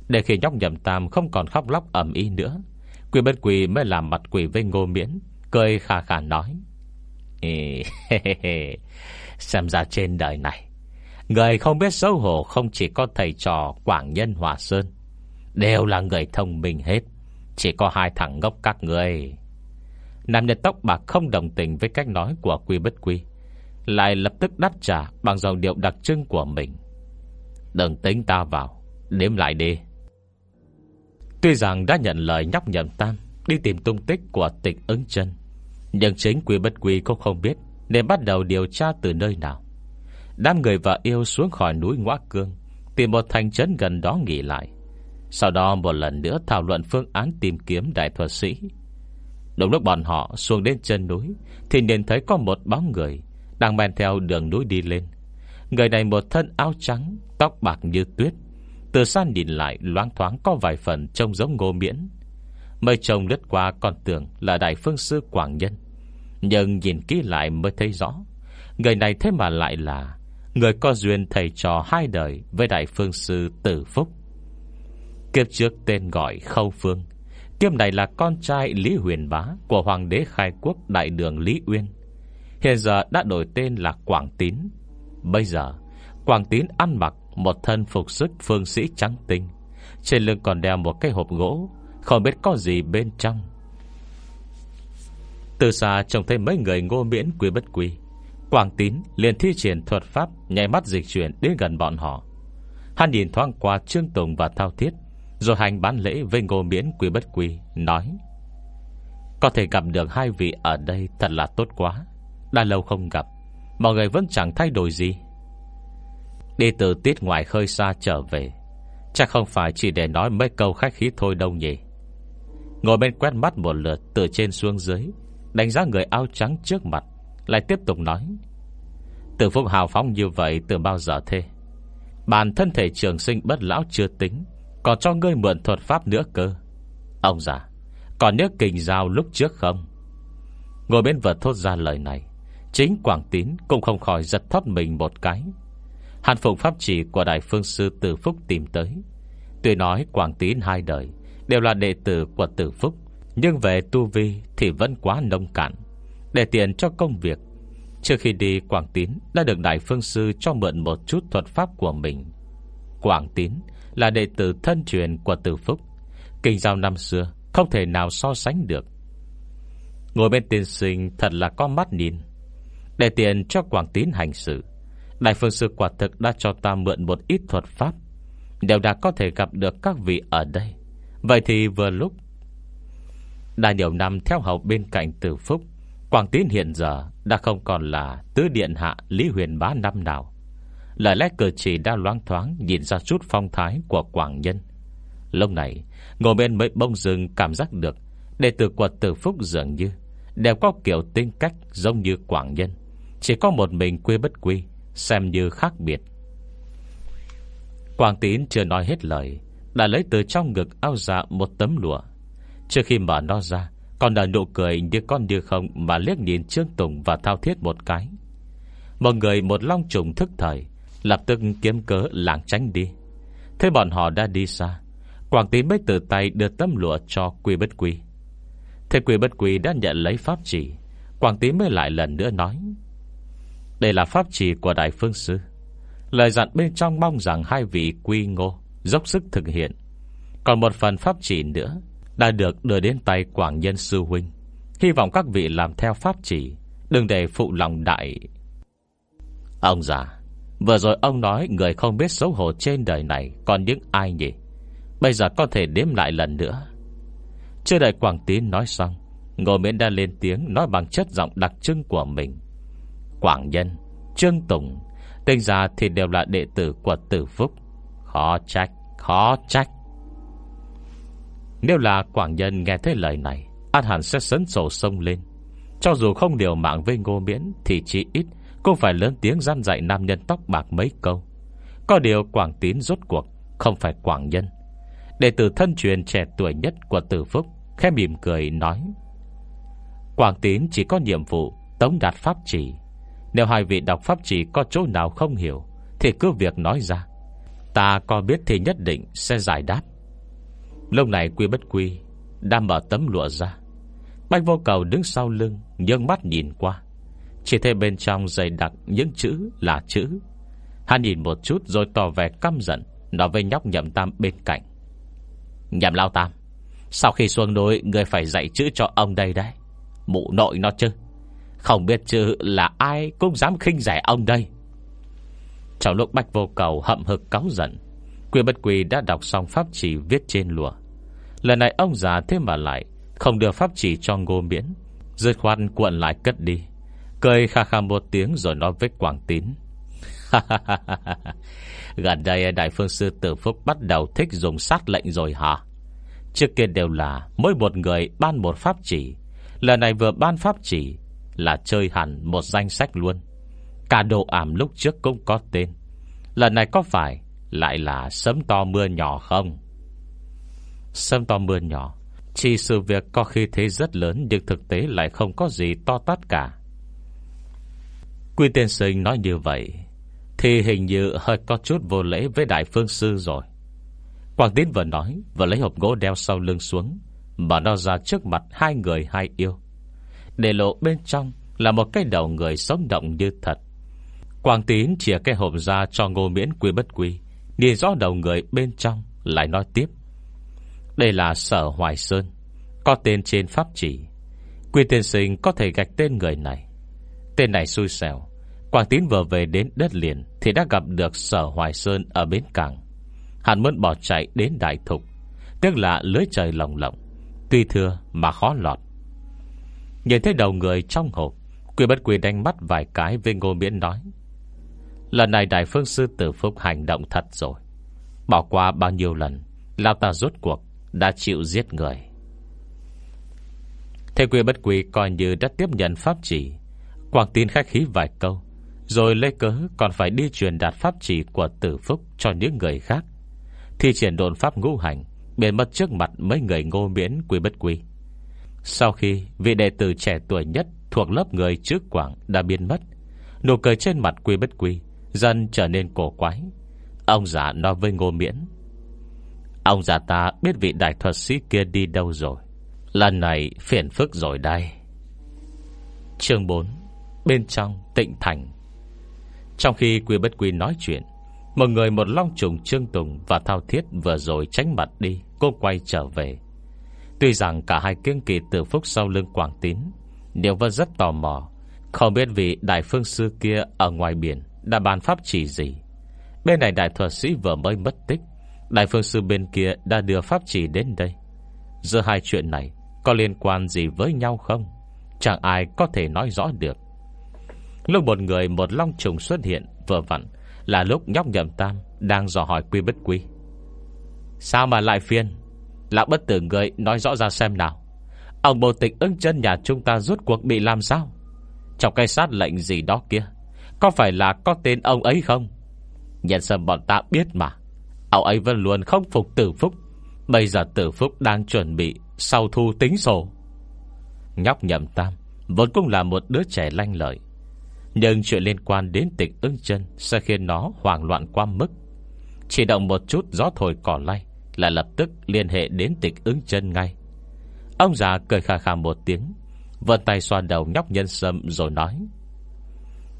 Để khi nhóc nhậm tam Không còn khóc lóc ẩm ý nữa Quỷ bất quỷ mới làm mặt quỷ với ngô miễn Cười khà khà nói. Ê, Xem ra trên đời này Người không biết xấu hổ Không chỉ có thầy trò Quảng Nhân Hòa Sơn Đều là người thông minh hết. Chỉ có hai thằng ngốc các người. Nam nhân tóc bạc không đồng tình Với cách nói của quy bất quy lại lập tức đắt trả Bằng dòng điệu đặc trưng của mình. Đừng tính ta vào Đếm lại đi. Tuy rằng đã nhận lời nhóc nhậm tam Đi tìm tung tích của tịch ứng chân, Nhưng chính quý bất quý cũng không biết Nên bắt đầu điều tra từ nơi nào. Đám người và yêu xuống khỏi núi Ngoã Cương, Tìm một thành trấn gần đó nghỉ lại. Sau đó một lần nữa thảo luận phương án tìm kiếm đại thuật sĩ. Đúng lúc bọn họ xuống đến chân núi, Thì nhìn thấy có một bóng người Đang men theo đường núi đi lên. Người này một thân áo trắng, Tóc bạc như tuyết từ xa nhìn lại, loáng thoáng có vài phần Trông giống ngô miễn. Mây trông lướt qua con tưởng là đại phương sư Quảng Nhân. Nhưng nhìn kỹ lại mới thấy rõ, Người này thế mà lại là Người có duyên thầy trò hai đời Với đại phương sư Tử Phúc. Kiếp trước tên gọi Khâu Phương, Kiếp này là con trai Lý Huyền Bá Của Hoàng đế khai quốc đại đường Lý Uyên. Hiện giờ đã đổi tên là Quảng Tín. Bây giờ, Quảng Tín ăn mặc một thân phục sức phương sĩ trắng tinh. Trên lưng còn đeo một cái hộp gỗ, Không biết có gì bên trong. Từ xa trông thấy mấy người ngô miễn quy bất quy. Quảng Tín liền thi triển thuật pháp Nhảy mắt dịch chuyển đến gần bọn họ. Hắn nhìn thoáng qua Trương Tùng và Thao Thiết, Rồi hành bán lễ với ngô miễn quy bất quy, Nói, Có thể gặp được hai vị ở đây Thật là tốt quá. Đã lâu không gặp, Mọi người vẫn chẳng thay đổi gì. Đi từ tiết ngoài khơi xa trở về. Chắc không phải chỉ để nói mấy câu khách khí thôi đâu nhỉ? Ngồi bên quét mắt một lượt Từ trên xuống dưới, Đánh giá người áo trắng trước mặt, Lại tiếp tục nói. Từ phúc hào phóng như vậy từ bao giờ thế? Bản thân thể trường sinh bất lão chưa tính, Còn cho ngươi mượn thuật pháp nữa cơ? Ông già, Còn nhớ kình giao lúc trước không? Ngồi bên vật thốt ra lời này, Chính Quảng Tín cũng không khỏi giật thoát mình một cái. Hàn phụng pháp chỉ của Đại Phương Sư Tử Phúc tìm tới. Tuy nói Quảng Tín hai đời Đều là đệ tử của Tử Phúc, Nhưng về tu vi thì vẫn quá nông cạn. Để tiền cho công việc, Trước khi đi, Quảng Tín Đã được Đại Phương Sư cho mượn một chút thuật pháp của mình. Quảng Tín Là đệ tử thân truyền của Tử Phúc, Kinh giao năm xưa Không thể nào so sánh được. Ngồi bên tiên sinh thật là có mắt nhìn. Để tiền cho Quảng Tín hành sự Đại phương sư quả thực đã cho ta mượn một ít thuật pháp. Đều đã có thể gặp được các vị ở đây. Vậy thì vừa lúc Đã nhiều năm theo hầu bên cạnh tử phúc, Quảng Tín hiện giờ Đã không còn là tứ điện hạ Lý huyền bá năm nào. Lời lẽ cử chỉ đã loáng thoáng Nhìn ra chút phong thái của Quảng Nhân. Lúc này, Ngồi bên mấy bông rừng cảm giác được Đệ tử của tử phúc dường như Đều có kiểu tính cách giống như Quảng Nhân. Chỉ có một mình quê bất quy Xem như khác biệt. Quang tín chưa nói hết lời, Đã lấy từ trong ngực áo dạ một tấm lụa. Trước khi mở nó ra, Còn nở nụ cười như con như không Mà liếc nhìn Trương Tùng và Thao Thiết một cái. Một người một long trùng thức thời, Lập tức kiếm cớ làng tránh đi. Thế bọn họ đã đi xa Quảng tín mới từ tay đưa tấm lụa cho quy bất quy. Thế quy bất quy đã nhận lấy pháp chỉ Quảng tín mới lại lần nữa nói đây là pháp trì của Đại Phương Sư. Lời dặn bên trong mong rằng hai vị quy ngô Dốc sức thực hiện. Còn một phần pháp chỉ nữa Đã được đưa đến tay Quảng Nhân Sư Huynh. Hy vọng các vị làm theo pháp chỉ, Đừng để phụ lòng đại. Ông già, Vừa rồi ông nói Người không biết xấu hổ trên đời này Còn những ai nhỉ? Bây giờ có thể đếm lại lần nữa. Chưa đợi Quảng Tín nói xong, Ngô Miễn đã lên tiếng Nói bằng chất giọng đặc trưng của mình. Quảng Nhân, Trương Tùng. Tên ra thì đều là đệ tử của Tử Phúc. Khó trách Khó trách. Nếu là Quảng Nhân nghe thấy lời này, An hẳn sẽ sấn sổ sông lên. Cho dù không điều mạng với ngô miễn, Thì chỉ ít cũng phải lớn tiếng gian dạy Nam nhân tóc bạc mấy câu. Có điều Quảng Tín rốt cuộc Không phải Quảng Nhân. Đệ tử thân truyền trẻ tuổi nhất của Tử Phúc Khẽ mỉm cười nói, Quảng Tín chỉ có nhiệm vụ Tống đạt pháp chỉ nếu hai vị đọc pháp chỉ có chỗ nào không hiểu, Thì cứ việc nói ra. Ta có biết thì nhất định sẽ giải đáp. Lúc này quy bất quy Đang mở tấm lụa ra. Bạch vô cầu đứng sau lưng Nhưng mắt nhìn qua. Chỉ thấy bên trong dày đặc những chữ là chữ. Hắn nhìn một chút rồi tỏ vẻ căm giận, Nói với nhóc nhậm tam bên cạnh. Nhậm lao tam, Sau khi xuống núi Người phải dạy chữ cho ông đây đấy. Mụ nội nó chứ? Không biết chứ là ai cũng dám khinh rẻ ông đây. Trong lúc Bạch Vô Cầu hậm hực cáu giận Quyền bất quỳ đã đọc xong pháp chỉ viết trên lùa. Lần này ông già thế mà lại Không đưa pháp chỉ cho ngô miễn, Dứt khoan cuộn lại cất đi. Cười kha kha một tiếng rồi nói với Quảng Tín. Gần đây Đại Phương Sư Tử Phúc bắt đầu thích dùng sát lệnh rồi hả? Trước kia đều là Mỗi một người ban một pháp chỉ, Lần này vừa ban pháp chỉ là chơi hẳn một danh sách luôn. Cả đồ ảm lúc trước cũng có tên. Lần này có phải Lại là sấm to mưa nhỏ không? Sấm to mưa nhỏ. Chỉ sự việc có khi thế rất lớn Nhưng thực tế lại không có gì to tát cả. Quy tiên sinh nói như vậy Thì hình như hơi có chút vô lễ với đại phương sư rồi. Quảng Tín vừa nói Vừa lấy hộp gỗ đeo sau lưng xuống Mà nó ra trước mặt hai người hai yêu. Để lộ bên trong Là một cái đầu người sống động như thật. Quang Tín chìa cái hộp ra cho ngô miễn quy bất quy, Nhìn rõ đầu người bên trong, Lại nói tiếp. Đây là sở Hoài Sơn, Có tên trên pháp chỉ. Quy tiên sinh có thể gạch tên người này. Tên này xui xẻo. Quang Tín vừa về đến đất liền Thì đã gặp được sở Hoài Sơn ở bến cảng. Hắn muốn bỏ chạy đến đại thục, Tức là lưới trời lồng lộng. Tuy thưa mà khó lọt. Nhìn thấy đầu người trong hộp, Quy bất quy đánh mắt vài cái Với ngô miễn nói, Lần này đại phương sư tử phúc hành động thật rồi. Bỏ qua bao nhiêu lần Lao ta rốt cuộc Đã chịu giết người. Thế quy bất quy coi như đã tiếp nhận pháp chỉ, Quảng tin khách khí vài câu, Rồi lấy cớ còn phải đi truyền đạt pháp chỉ Của tử phúc cho những người khác. Thi triển đồn pháp ngũ hành, Biến mất trước mặt mấy người ngô miễn, quy bất quy. Sau khi vị đệ tử trẻ tuổi nhất Thuộc lớp người trước Quảng đã biến mất, Nụ cười trên mặt quy bất quy, Dần trở nên cổ quái. Ông già nói với ngô miễn, Ông già ta biết vị đại thuật sĩ kia đi đâu rồi? Lần này phiền phức rồi đây. Chương 4 Bên trong tịnh thành. Trong khi Quy Bất Quy nói chuyện, Một người một long trùng Trương Tùng Và Thao Thiết vừa rồi tránh mặt đi, Cô quay trở về. Tuy rằng cả hai kiêng kỳ tử phúc sau lưng Quảng Tín đều vẫn rất tò mò. Không biết vị đại phương sư kia Ở ngoài biển đã bàn pháp chỉ gì. Bên này đại thuật sĩ vừa mới mất tích, Đại phương sư bên kia đã đưa pháp chỉ đến đây. Giữa hai chuyện này, Có liên quan gì với nhau không? Chẳng ai có thể nói rõ được. Lúc một người một long trùng xuất hiện Vừa vặn là lúc nhóc nhậm tam Đang dò hỏi quy bất quy. Sao mà lại phiên? Lão bất tử người nói rõ ra xem nào. Ông bộ tịch ứng chân nhà chúng ta rút cuộc bị làm sao? Trong cái sát lệnh gì đó kia, Có phải là có tên ông ấy không? Nhân sâm bọn ta biết mà. Ông ấy vẫn luôn không phục tử phúc. Bây giờ tử phúc đang chuẩn bị Sau thu tính sổ. Nhóc nhậm tam Vốn cũng là một đứa trẻ lanh lợi. Nhưng chuyện liên quan đến tịch ưng chân Sẽ khiến nó hoảng loạn qua mức. Chỉ động một chút gió thổi cỏ lay. Là lập tức liên hệ đến tịch ứng chân ngay. Ông già cười khà khà một tiếng Vân tay xoa đầu nhóc nhân sâm rồi nói,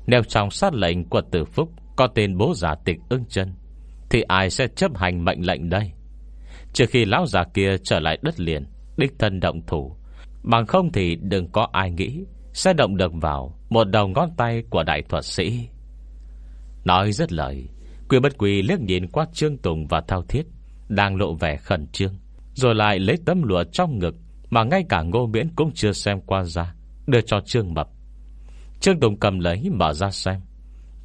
Nếu trong sát lệnh của tử phúc Có tên bố giả tịch ưng chân, Thì ai sẽ chấp hành mệnh lệnh đây? Trước khi lão già kia trở lại đất liền, Đích thân động thủ, Bằng không thì đừng có ai nghĩ Sẽ động được vào Một đầu ngón tay của đại thuật sĩ. Nói rất lời, Quy bất quỳ liếc nhìn qua Trương Tùng và Thao Thiết. Đang lộ vẻ khẩn trương, Rồi lại lấy tấm lụa trong ngực Mà ngay cả ngô miễn cũng chưa xem qua ra, Đưa cho Trương Mập. Trương Tùng cầm lấy mở ra xem.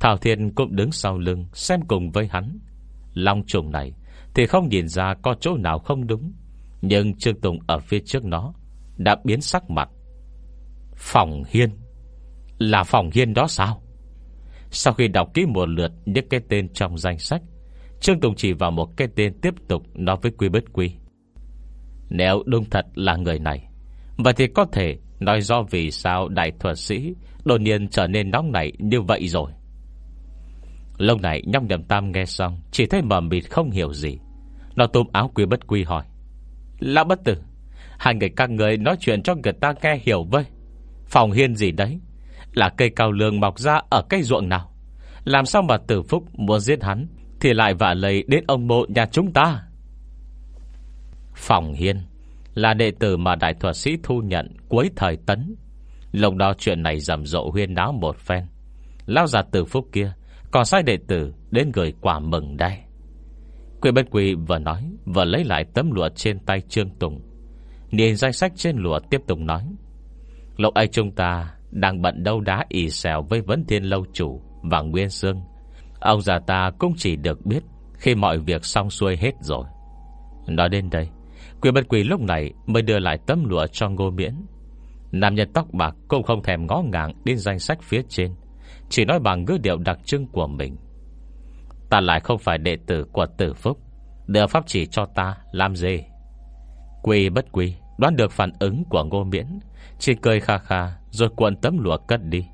Thảo Thiên cũng đứng sau lưng Xem cùng với hắn. Long trùng này Thì không nhìn ra có chỗ nào không đúng, Nhưng Trương Tùng ở phía trước nó Đã biến sắc mặt. Phòng Hiên, Là Phòng Hiên đó sao? Sau khi đọc kỹ một lượt Những cái tên trong danh sách Trương Tùng chỉ vào một cái tên tiếp tục Nói với Quy Bất Quy. Nếu đúng thật là người này, Vậy thì có thể nói do vì sao Đại thuật sĩ Đột nhiên trở nên nóng nảy như vậy rồi. Lâu này nhóc nhầm tam nghe xong, Chỉ thấy mờ mịt không hiểu gì. Nó tôm áo Quy Bất Quy hỏi, Lão bất tử, Hai người các người nói chuyện cho người ta nghe hiểu với. Phòng hiên gì đấy? Là cây cao lương mọc ra ở cây ruộng nào? Làm sao mà tử phúc muốn giết hắn thì lại vả lấy đến ông mộ nhà chúng ta. Phòng hiên Là đệ tử mà đại thuật sĩ thu nhận Cuối thời tấn. Lúc đó chuyện này rầm rộ huyên náo một phen. Lao ra từ phúc kia Còn sai đệ tử đến gửi quả mừng đây. Quỷ bất quỳ vừa nói, Vừa lấy lại tấm lụa trên tay Trương Tùng. Nhìn danh sách trên lụa tiếp tục nói Lộc ấy chúng ta Đang bận đâu đá ỉ xèo Với vấn thiên lâu chủ và Nguyên Sương. Ông già ta cũng chỉ được biết Khi mọi việc xong xuôi hết rồi. Nói đến đây Quỷ bất quỷ lúc này mới đưa lại tấm lụa cho ngô miễn. Nam nhân tóc bạc cũng không thèm ngó ngàng Đến danh sách phía trên, Chỉ nói bằng ngữ điệu đặc trưng của mình. Ta lại không phải đệ tử của tử phúc, Đưa pháp chỉ cho ta làm gì? Quỳ bất quỳ Đoán được phản ứng của ngô miễn, Chỉ cười kha kha Rồi cuộn tấm lụa cất đi.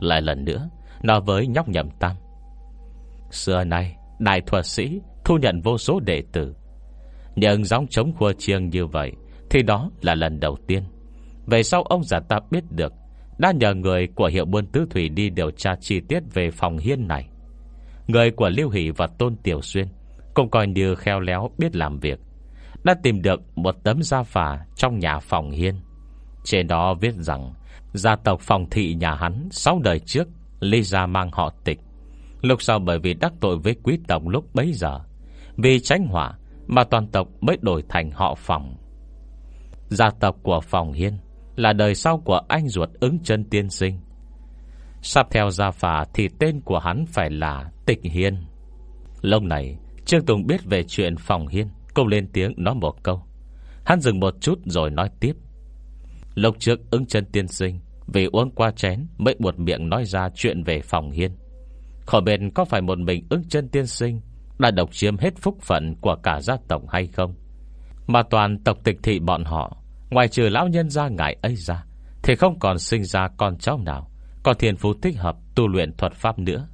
Lại lần nữa, Nói với nhóc nhầm tam. Xưa nay, Đại thuật sĩ thu nhận vô số đệ tử. Nhưng gióng chống khua chiêng như vậy Thì đó là lần đầu tiên. Về sau ông già ta biết được, Đã nhờ người của hiệu buôn tứ thủy Đi điều tra chi tiết về phòng hiên này. Người của Liêu Hỷ và Tôn Tiểu Xuyên Cũng coi như khéo léo biết làm việc, Đã tìm được một tấm gia phả Trong nhà phòng hiên. Trên đó viết rằng, Gia tộc phòng thị nhà hắn Sáu đời trước Lý gia mang họ tịch. Lúc sau bởi vì đắc tội với quý tộc lúc bấy giờ, Vì tránh hỏa Mà toàn tộc mới đổi thành họ phòng Gia tộc của phòng hiên Là đời sau của anh ruột ứng chân tiên sinh. Sắp theo gia phả Thì tên của hắn phải là Tịch Hiên. Lâu này, Trương Tùng biết về chuyện phòng hiên Cô lên tiếng nói một câu. Hắn dừng một chút rồi nói tiếp. Lúc trước ứng chân tiên sinh Vì uống qua chén Mới buột miệng nói ra chuyện về phòng hiên. Khỏi biệt có phải một mình ứng chân tiên sinh Đã độc chiếm hết phúc phận Của cả gia tộc hay không? Mà toàn tộc tịch thị bọn họ, Ngoài trừ lão nhân gia ngại ấy ra, Thì không còn sinh ra con cháu nào Có thiên phú thích hợp tu luyện thuật pháp nữa.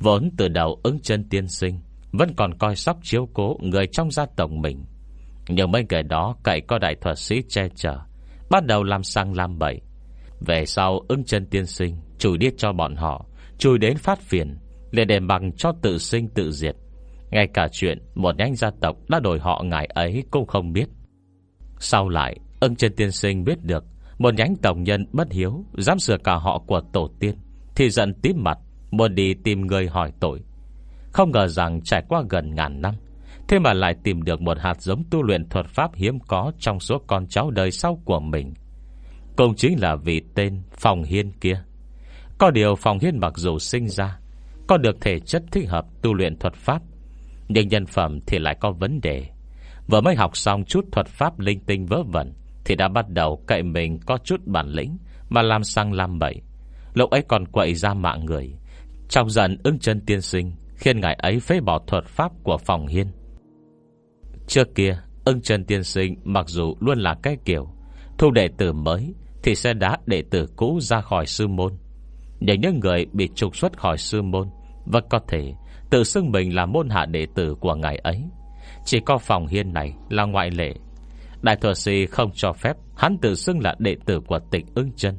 Vốn từ đầu ứng chân tiên sinh Vẫn còn coi sóc chiếu cố Người trong gia tộc mình. Nhưng mấy người đó cậy có đại thuật sĩ che chở, Bắt đầu làm sang làm bậy. Về sau ứng chân tiên sinh Chủ điết cho bọn họ Chui đến phát phiền, liền để bằng cho tự sinh tự diệt. Ngay cả chuyện Một nhánh gia tộc đã đổi họ ngài ấy Cũng không biết. Sau lại ưng trên tiên sinh biết được, Một nhánh tổng nhân bất hiếu, Dám sửa cả họ của tổ tiên, Thì giận tím mặt, Muốn đi tìm người hỏi tội. Không ngờ rằng trải qua gần ngàn năm, Thế mà lại tìm được một hạt giống tu luyện thuật pháp hiếm có Trong số con cháu đời sau của mình. Cũng chính là vì tên Phòng Hiên kia. Có điều Phòng Hiên mặc dù sinh ra, Có được thể chất thích hợp tu luyện thuật pháp, Nhưng nhân phẩm thì lại có vấn đề. Vừa mới học xong chút thuật pháp linh tinh vớ vẩn, Thì đã bắt đầu cậy mình có chút bản lĩnh Mà làm sang làm bậy. Lúc ấy còn quậy ra mạng người. Trong giận ưng chân tiên sinh, Khiến ngài ấy phế bỏ thuật pháp của phòng hiên. Trước kia, Ưng chân tiên sinh mặc dù luôn là cái kiểu, Thu đệ tử mới Thì sẽ đá đệ tử cũ ra khỏi sư môn để những người bị trục xuất khỏi sư môn và có thể Tự xưng mình là môn hạ đệ tử của ngài ấy. Chỉ có phòng hiên này là ngoại lệ. Đại thừa sĩ không cho phép Hắn tự xưng là đệ tử của tịch ưng chân.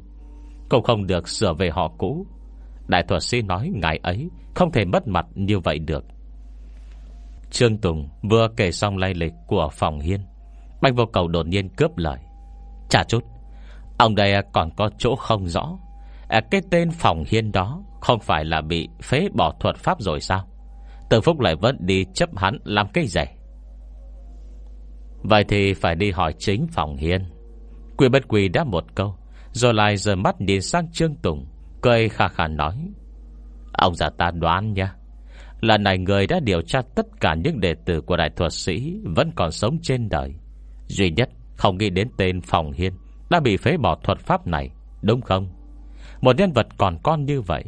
Cũng không được sửa về họ cũ. Đại thuật sĩ nói ngài ấy Không thể mất mặt như vậy được. Trương Tùng vừa kể xong lai lịch của phòng hiên. Bạch vô cầu đột nhiên cướp lời. Chả chút Ông đây còn có chỗ không rõ à, Cái tên phòng hiên đó Không phải là bị phế bỏ thuật pháp rồi sao? Từ phúc lại vẫn đi chấp hắn Làm cái gì Vậy thì phải đi hỏi chính phòng hiên. Quy bất quy đáp một câu Rồi lại giờ mắt nhìn sang Trương Tùng Cười khả khả nói Ông già ta đoán nha Lần này người đã điều tra tất cả những đệ tử của đại thuật sĩ Vẫn còn sống trên đời. Duy nhất không nghĩ đến tên Phòng Hiên Đã bị phế bỏ thuật pháp này Đúng không? Một nhân vật còn con như vậy,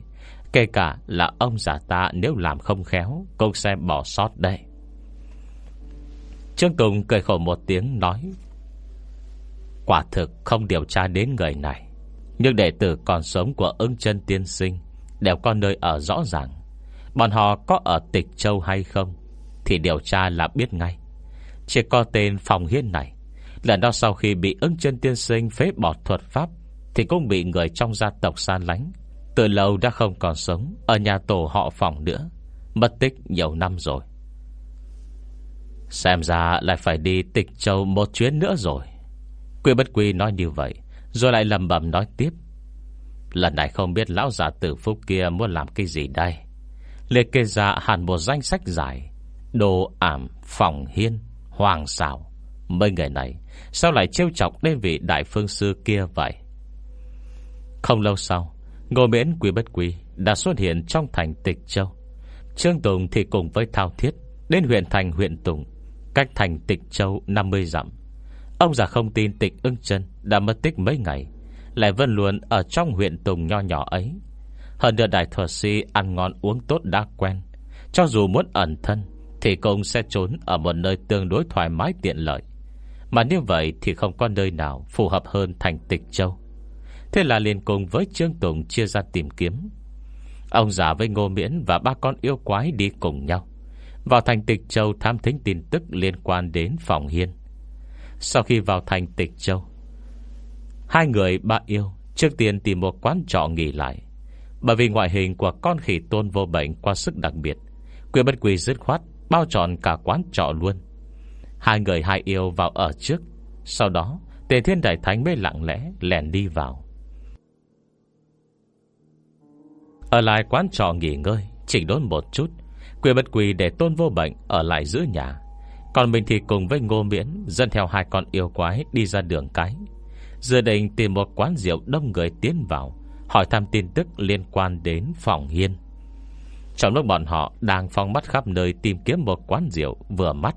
Kể cả là ông già ta nếu làm không khéo, Cũng sẽ bỏ sót đây. Trương Tùng cười khổ một tiếng nói, Quả thực không điều tra đến người này, nhưng đệ tử còn sống của ưng chân tiên sinh Đều có nơi ở rõ ràng. Bọn họ có ở tịch châu hay không Thì điều tra là biết ngay. Chỉ có tên phòng hiên này, Lần đó sau khi bị ưng chân tiên sinh Phế bỏ thuật pháp thì cũng bị người trong gia tộc xa lánh. Từ lâu đã không còn sống Ở nhà tổ họ phòng nữa. Mất tích nhiều năm rồi. Xem ra lại phải đi tịch châu một chuyến nữa rồi. Quy bất quy nói như vậy rồi lại lầm bầm nói tiếp. Lần này không biết lão già tử phúc kia Muốn làm cái gì đây? Liệt kê ra hẳn một danh sách dài. Đồ ảm, phòng hiên Hoàng xảo Mấy người này Sao lại trêu chọc đến vị đại phương sư kia vậy? Không lâu sau, Ngô miễn quý bất quý Đã xuất hiện trong thành tịch châu. Trương Tùng thì cùng với Thao Thiết Đến huyện thành huyện Tùng, Cách thành tịch châu 50 dặm. Ông già không tin tịch ưng chân Đã mất tích mấy ngày, Lại vẫn luôn ở trong huyện Tùng nho nhỏ ấy. Hơn nữa đại thuật sĩ Ăn ngon uống tốt đã quen, Cho dù muốn ẩn thân Thì cũng sẽ trốn ở một nơi tương đối thoải mái tiện lợi. Mà như vậy thì không có nơi nào Phù hợp hơn thành tịch châu. Thế là liền cùng với Trương Tùng chia ra tìm kiếm. Ông già với Ngô Miễn Và ba con yêu quái đi cùng nhau. Vào thành tịch châu, tham thính tin tức Liên quan đến phòng hiên. Sau khi vào thành tịch châu, Hai người ba yêu Trước tiên tìm một quán trọ nghỉ lại. Bởi vì ngoại hình của con khỉ tôn vô bệnh Qua sức đặc biệt, Quyền bất quỳ dứt khoát Bao tròn cả quán trọ luôn. Hai người hai yêu vào ở trước, Sau đó Tề thiên đại thánh mới lặng lẽ lèn đi vào. Ở lại quán trò nghỉ ngơi, Chỉnh đốn một chút Quỷ bất quỳ để tôn vô bệnh ở lại giữa nhà. Còn mình thì cùng với ngô miễn Dân theo hai con yêu quái đi ra đường cái. Dự định tìm một quán rượu đông người tiến vào, Hỏi thăm tin tức liên quan đến phòng hiên. Trong lúc bọn họ đang phong mắt khắp nơi Tìm kiếm một quán rượu vừa mắt,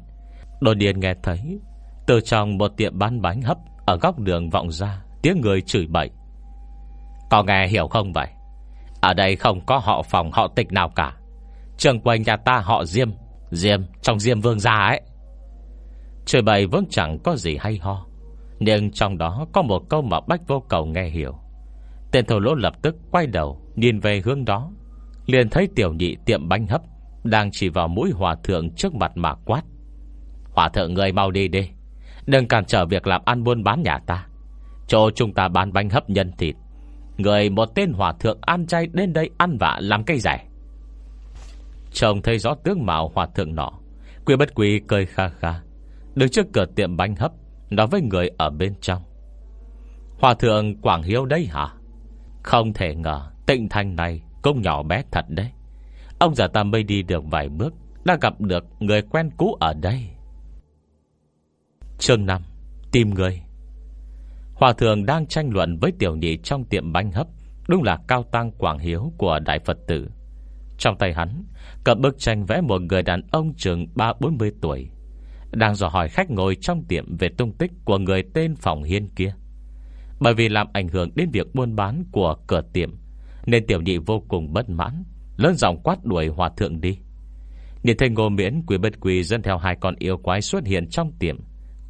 Đột nhiên nghe thấy, Từ trong một tiệm bán bánh hấp, Ở góc đường vọng ra, Tiếng người chửi bậy. Có nghe hiểu không vậy? Ở đây không có họ phòng, họ tịch nào cả. Trường quanh nhà ta họ Diêm. Diêm, trong Diêm Vương gia ấy. Trời bày vẫn chẳng có gì hay ho. Nhưng trong đó có một câu mà Bách Vô Cầu nghe hiểu. Tên thổ lỗ lập tức quay đầu, Nhìn về hướng đó. Liền thấy tiểu nhị tiệm bánh hấp, Đang chỉ vào mũi hòa thượng trước mặt mà quát. Hòa thượng người mau đi đi, Đừng cản trở việc làm ăn buôn bán nhà ta. Chỗ chúng ta bán bánh hấp nhân thịt Người một tên hòa thượng ăn chay đến đây ăn vạ làm cây rẻ Chồng thấy rõ tướng mạo hòa thượng nọ Quy bất quy cười kha kha, Đứng trước cửa tiệm bánh hấp, Nói với người ở bên trong. Hòa thượng Quảng Hiếu đấy hả? Không thể ngờ, Tịnh thành này cũng nhỏ bé thật đấy. Ông già ta mới đi được vài bước, Đã gặp được người quen cũ ở đây. Chương 5 Tìm người. Hòa thượng đang tranh luận với tiểu nhị trong tiệm bánh hấp, Đúng là cao tăng quảng hiếu của Đại Phật tử. Trong tay hắn Cầm bức tranh vẽ một người đàn ông chừng 3-40 tuổi, Đang dò hỏi khách ngồi trong tiệm Về tung tích của người tên Phòng Hiên kia. Bởi vì làm ảnh hưởng đến việc buôn bán của cửa tiệm, Nên tiểu nhị vô cùng bất mãn, Lớn giọng quát đuổi hòa thượng đi. Nhìn thấy ngô miễn quý bất quý Dân theo hai con yêu quái xuất hiện trong tiệm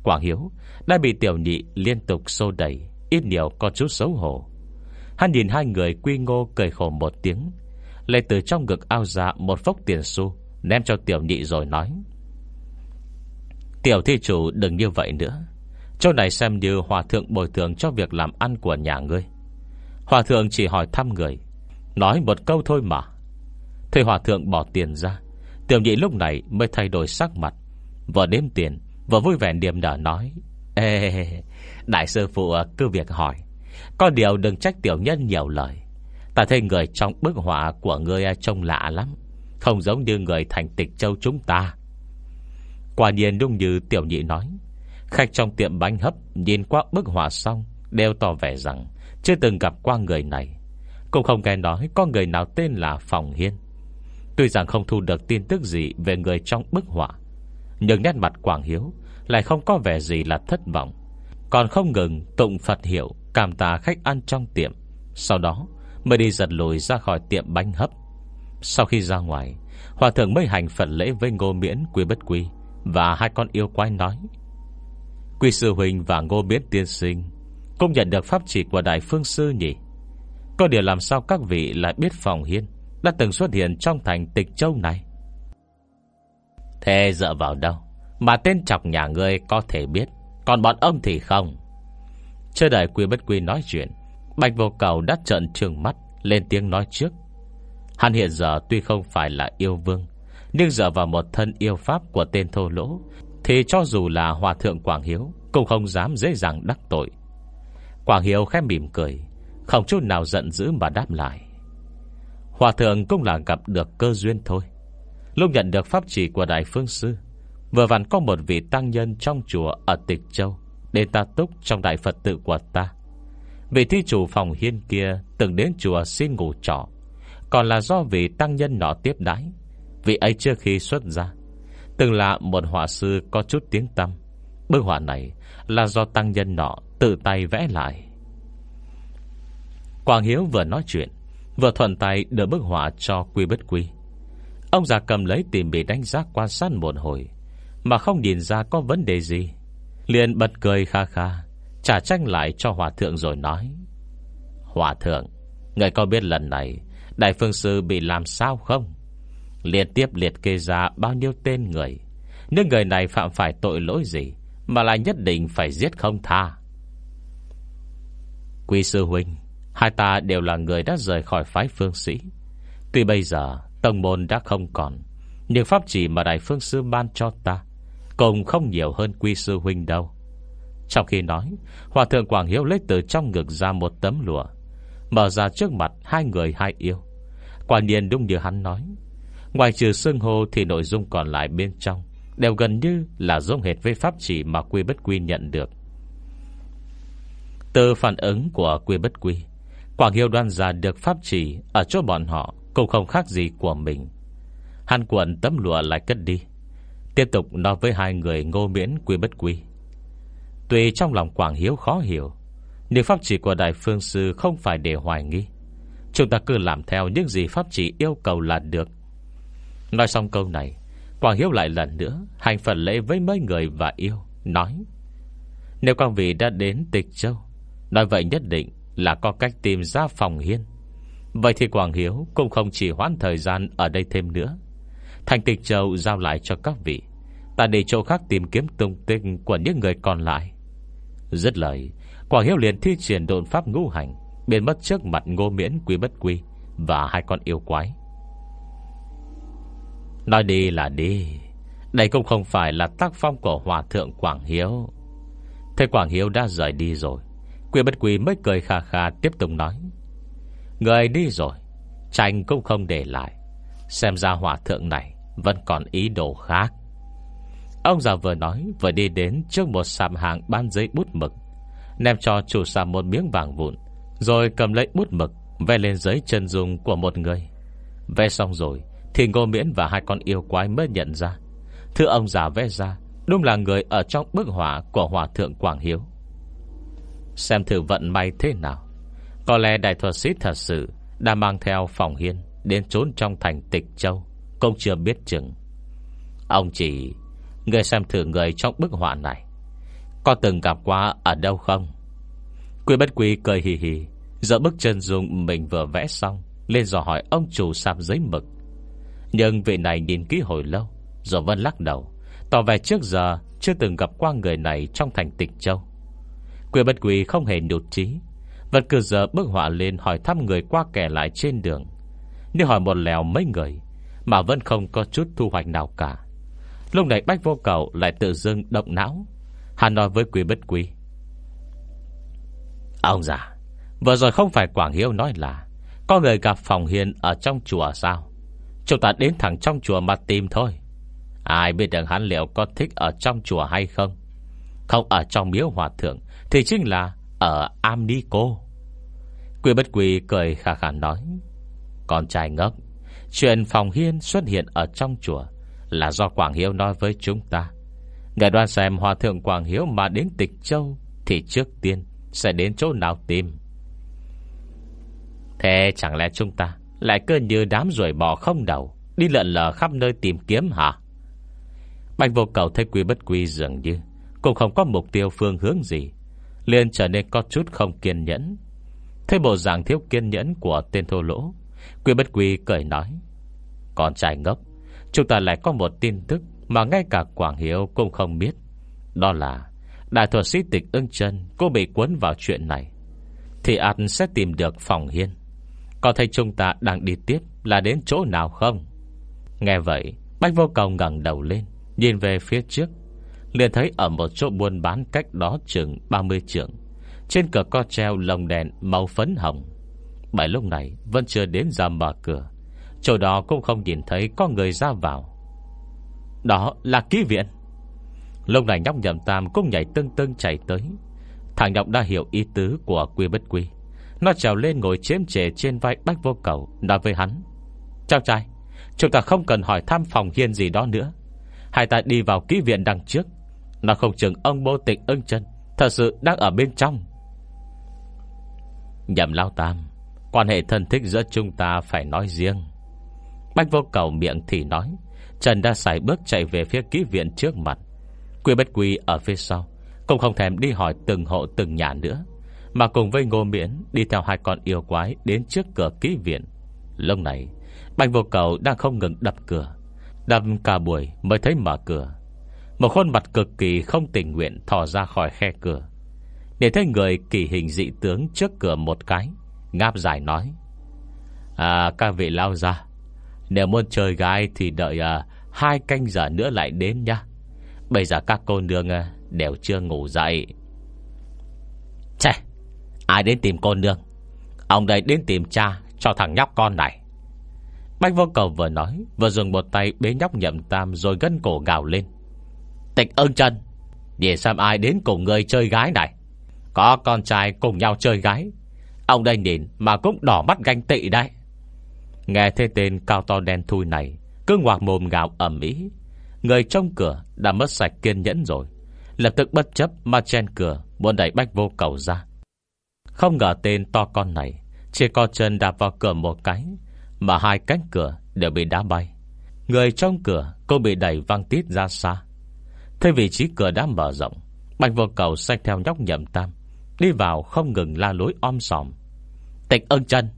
Quảng Hiếu, đã bị tiểu nhị liên tục xô đẩy, Ít nhiều có chút xấu hổ. Hắn nhìn hai người quy ngô cười khổ một tiếng lấy từ trong ngực ao ra Một phốc tiền xu, Ném cho tiểu nhị rồi nói. Tiểu thi chủ đừng như vậy nữa, Chỗ này xem như hòa thượng bồi thường Cho việc làm ăn của nhà ngươi. Hòa thượng chỉ hỏi thăm người, Nói một câu thôi mà. Thầy hòa thượng bỏ tiền ra, Tiểu nhị lúc này mới thay đổi sắc mặt Vừa đếm tiền Vừa vui vẻ niềm nở nói, Ê, Đại sư phụ, cứ việc hỏi. Có điều đừng trách tiểu nhân nhiều lời. Ta thấy người trong bức họa của ngươi trông lạ lắm, Không giống như người thành tịch châu chúng ta. Quả nhiên đúng như tiểu nhị nói, Khách trong tiệm bánh hấp Nhìn qua bức họa xong, Đều tỏ vẻ rằng Chưa từng gặp qua người này. Cũng không nghe nói có người nào tên là Phòng Hiên. Tuy rằng không thu được tin tức gì Về người trong bức họa nhưng nét mặt Quảng Hiếu Lại không có vẻ gì là thất vọng. Còn không ngừng tụng Phật hiệu, Cảm tạ khách ăn trong tiệm. Sau đó mới đi giật lùi ra khỏi tiệm bánh hấp. Sau khi ra ngoài, Hòa thượng mới hành phật lễ với ngô miễn Quy bất quy Và hai con yêu quái nói, Quy sư huynh và ngô miễn tiên sinh, Cũng nhận được pháp chỉ của Đại Phương Sư nhỉ? Có điều làm sao các vị lại biết phòng hiên Đã từng xuất hiện trong thành tịch châu này? Thế dựa vào đâu Mà tên chọc nhà ngươi có thể biết Còn bọn ông thì không? Chưa đợi quy bất quy nói chuyện, Bạch vô cầu đã trợn trường mắt, Lên tiếng nói trước. Hắn hiện giờ tuy không phải là yêu vương, Nhưng dựa vào một thân yêu pháp Của tên thô lỗ, Thì cho dù là hòa thượng Quảng Hiếu Cũng không dám dễ dàng đắc tội. Quảng Hiếu khẽ mỉm cười, Không chút nào giận dữ mà đáp lại. Hòa thượng cũng là gặp được cơ duyên thôi. Lúc nhận được pháp chỉ của Đại Phương Sư, Vừa vặn có một vị tăng nhân trong chùa Ở Tịch Châu Đến ta túc trong Đại Phật tự của ta. Vị thi chủ phòng hiên kia Từng đến chùa xin ngủ trọ, Còn là do vị tăng nhân nọ tiếp đái. Vị ấy trước khi xuất ra Từng là một họa sư có chút tiếng tâm Bức họa này Là do tăng nhân nọ tự tay vẽ lại. Quảng Hiếu vừa nói chuyện, Vừa thuận tay đưa bức họa cho quy bất quy. Ông già cầm lấy tìm bị đánh giá quan sát một hồi, Mà không nhìn ra có vấn đề gì. Liền bật cười kha kha, Trả tranh lại cho hòa thượng rồi nói, Hòa thượng Người có biết lần này Đại phương sư bị làm sao không? Liên tiếp liệt kê ra bao nhiêu tên người, Nếu người này phạm phải tội lỗi gì Mà lại nhất định phải giết không tha? Quy sư huynh, Hai ta đều là người đã rời khỏi phái phương sĩ. Tuy bây giờ Tông môn đã không còn, Nhưng pháp chỉ mà đại phương sư ban cho ta Cũng không nhiều hơn quy sư huynh đâu. Trong khi nói, Hòa thượng Quảng Hiếu lấy từ trong ngực ra một tấm lụa, Mở ra trước mặt hai người hai yêu. Quả nhiên đúng như hắn nói, Ngoài trừ xương hô thì nội dung còn lại bên trong Đều gần như là giống hệt với pháp chỉ mà quy bất quy nhận được. Từ phản ứng của quy bất quy, Quảng Hiếu đoan ra được pháp chỉ Ở chỗ bọn họ cũng không khác gì của mình. Hắn quận tấm lụa lại cất đi. Tiếp tục nói với hai người ngô miễn quy bất quy. Tuy trong lòng Quảng Hiếu khó hiểu, Nhưng pháp chỉ của Đại Phương Sư Không phải để hoài nghi. Chúng ta cứ làm theo những gì pháp chỉ yêu cầu là được. Nói xong câu này, Quảng Hiếu lại lần nữa Hành phần lễ với mấy người và yêu, Nói, Nếu con vị đã đến tịch châu, Nói vậy nhất định là có cách tìm ra phòng hiên. Vậy thì Quảng Hiếu Cũng không chỉ hoãn thời gian ở đây thêm nữa. Thành tịch châu giao lại cho các vị, Ta để chỗ khác tìm kiếm tung tích Của những người còn lại. Dứt lời, Quảng Hiếu liền thi triển độn pháp ngũ hành, Biến mất trước mặt ngô miễn, quý bất quy Và hai con yêu quái. Nói đi là đi, Đây cũng không phải là tác phong của Hòa Thượng Quảng Hiếu. Thế Quảng Hiếu đã rời đi rồi Quy bất quy mới cười khà khà tiếp tục nói. Người đi rồi, Tranh cũng không để lại. Xem ra hòa thượng này Vẫn còn ý đồ khác. Ông già vừa nói, Vừa đi đến trước một sạp hàng bán giấy bút mực. Ném cho chủ sạp một miếng vàng vụn, Rồi cầm lấy bút mực, Vẽ lên giấy chân dung của một người. Vẽ xong rồi, Thì Ngô Miễn và hai con yêu quái mới nhận ra. Thứ ông già vẽ ra, Đúng là người ở trong bức họa Của Hòa Thượng Quảng Hiếu. Xem thử vận may thế nào. Có lẽ đại thuật sĩ thật sự Đã mang theo phòng hiên Đến trốn trong thành tịch châu. Công chưa biết chừng. Ông chỉ, Người xem thử người trong bức họa này. Có từng gặp qua ở đâu không? Quý bất quý cười hì hì Giờ bức chân dung mình vừa vẽ xong, Lên dò hỏi ông chủ sạp giấy mực. Nhưng vị này nhìn kỹ hồi lâu, Rồi vẫn lắc đầu, Tỏ vẻ trước giờ Chưa từng gặp qua người này trong thành tịch châu. Quyền bất quy không hề nhụt trí vẫn cứ giờ bước họa lên hỏi thăm người qua kẻ lại trên đường. Nếu hỏi một lèo mấy người, Mà vẫn không có chút thu hoạch nào cả. Lúc này Bách Vô Cầu lại tự dưng động não. Hắn nói với quý bất quý, Ông già, Vừa rồi không phải Quảng Hiếu nói là Có người gặp phòng hiền ở trong chùa sao? Chúng ta đến thẳng trong chùa mà tìm thôi. Ai biết được hắn liệu có thích ở trong chùa hay không? Không, ở trong miếu hòa thượng thì chính là ở Amnico. Quy bất quy cười khả khả nói, Con trai ngốc, Chuyện phòng hiên xuất hiện ở trong chùa Là do Quảng Hiếu nói với chúng ta. Ngài đoan xem Hòa thượng Quảng Hiếu Mà đến tịch châu Thì trước tiên sẽ đến chỗ nào tìm? Thế chẳng lẽ chúng ta Lại cơ như đám ruồi bò không đầu, Đi lợn lờ khắp nơi tìm kiếm hả? Bạch vô cầu thấy quy bất quy dường như Cũng không có mục tiêu phương hướng gì liền trở nên có chút không kiên nhẫn. Thế bộ dạng thiếu kiên nhẫn của tên thô lỗ, Quy bất quy cười nói còn trai ngốc, Chúng ta lại có một tin tức Mà ngay cả Quảng Hiếu cũng không biết. Đó là Đại thuật sĩ tịch ưng chân Cô bị cuốn vào chuyện này. Thì ạt sẽ tìm được phòng hiên. Có thấy chúng ta đang đi tiếp Là đến chỗ nào không? Nghe vậy, Bách vô cầu ngẩng đầu lên, Nhìn về phía trước liền thấy ở một chỗ buôn bán cách đó chừng 30 trượng. Trên cửa có treo lồng đèn màu phấn hồng. Bảy lúc này vẫn chưa đến ra mở cửa. Chỗ đó cũng không nhìn thấy có người ra vào. Đó là ký viện. Lúc này nhóc nhầm tam cũng nhảy tưng tưng chạy tới. Thằng nhóc đã hiểu ý tứ của quy bất quy. Nó trèo lên ngồi chiếm trề trên vai bách vô cầu, Nói với hắn. Chào trai, Chúng ta không cần hỏi thăm phòng hiên gì đó nữa. Hai ta đi vào ký viện đằng trước. Nó không chừng ông bố tịch ưng chân, Thật sự đang ở bên trong. Nhậm lao tam, Quan hệ thân thích giữa chúng ta phải nói riêng. Bách vô cầu miệng thì nói, Trần đã xài bước chạy về phía ký viện trước mặt. Quy bất quy ở phía sau, Cũng không thèm đi hỏi từng hộ từng nhà nữa, Mà cùng với ngô miễn Đi theo hai con yêu quái Đến trước cửa ký viện. Lúc này Bạch vô cầu đang không ngừng đập cửa, Đập cả buổi mới thấy mở cửa. Một khuôn mặt cực kỳ không tình nguyện Thò ra khỏi khe cửa. Để thấy người kỳ hình dị tướng Trước cửa một cái Ngáp dài nói À các vị lao ra Nếu muốn chơi gái thì đợi à, Hai canh giờ nữa lại đến nha Bây giờ các cô nương à, Đều chưa ngủ dậy. Chè Ai đến tìm cô nương? Ông đây đến tìm cha cho thằng nhóc con này. Bách vô cầu vừa nói Vừa dùng một tay bế nhóc nhậm tam Rồi gân cổ gào lên. Tịch ơn chân Để xem ai đến cùng người chơi gái này. Có con trai cùng nhau chơi gái, Ông đây nhìn mà cũng đỏ mắt ganh tị đấy. Nghe thế tên cao to đen thui này, Cứ ngoạc mồm gạo ẩm ý Người trong cửa đã mất sạch kiên nhẫn rồi, Lập tức bất chấp mà chen cửa, Muốn đẩy bách vô cầu ra. Không ngờ tên to con này Chỉ có chân đạp vào cửa một cái, Mà hai cánh cửa đều bị đá bay. Người trong cửa cũng bị đẩy văng tít ra xa. Thế vị trí cửa đã mở rộng. Bạch vô cầu xách theo nhóc nhậm tam, Đi vào không ngừng la lối om sòm. Tịch ưng chân,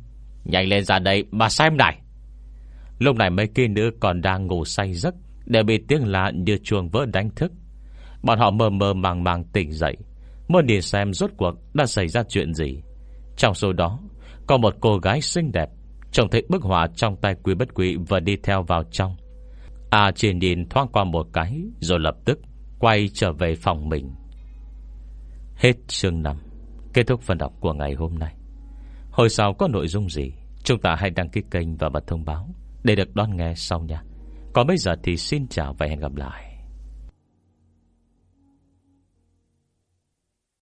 Nhanh lên ra đây mà xem này. Lúc này mấy kia nữ còn đang ngủ say giấc, Đều bị tiếng lạ như chuông vỡ đánh thức. Bọn họ mơ mơ màng màng tỉnh dậy, Muốn đi xem rốt cuộc đã xảy ra chuyện gì. Trong số đó, Có một cô gái xinh đẹp, Trông thấy bức họa trong tay quý bất quý Và đi theo vào trong. À chỉ nhìn thoáng qua một cái, Rồi lập tức quay trở về phòng mình. Hết chương 5 Kết thúc phần đọc của ngày hôm nay. Hồi sau có nội dung gì, Chúng ta hãy đăng ký kênh và bật thông báo Để được đón nghe sau nha. Còn bây giờ thì xin chào và hẹn gặp lại.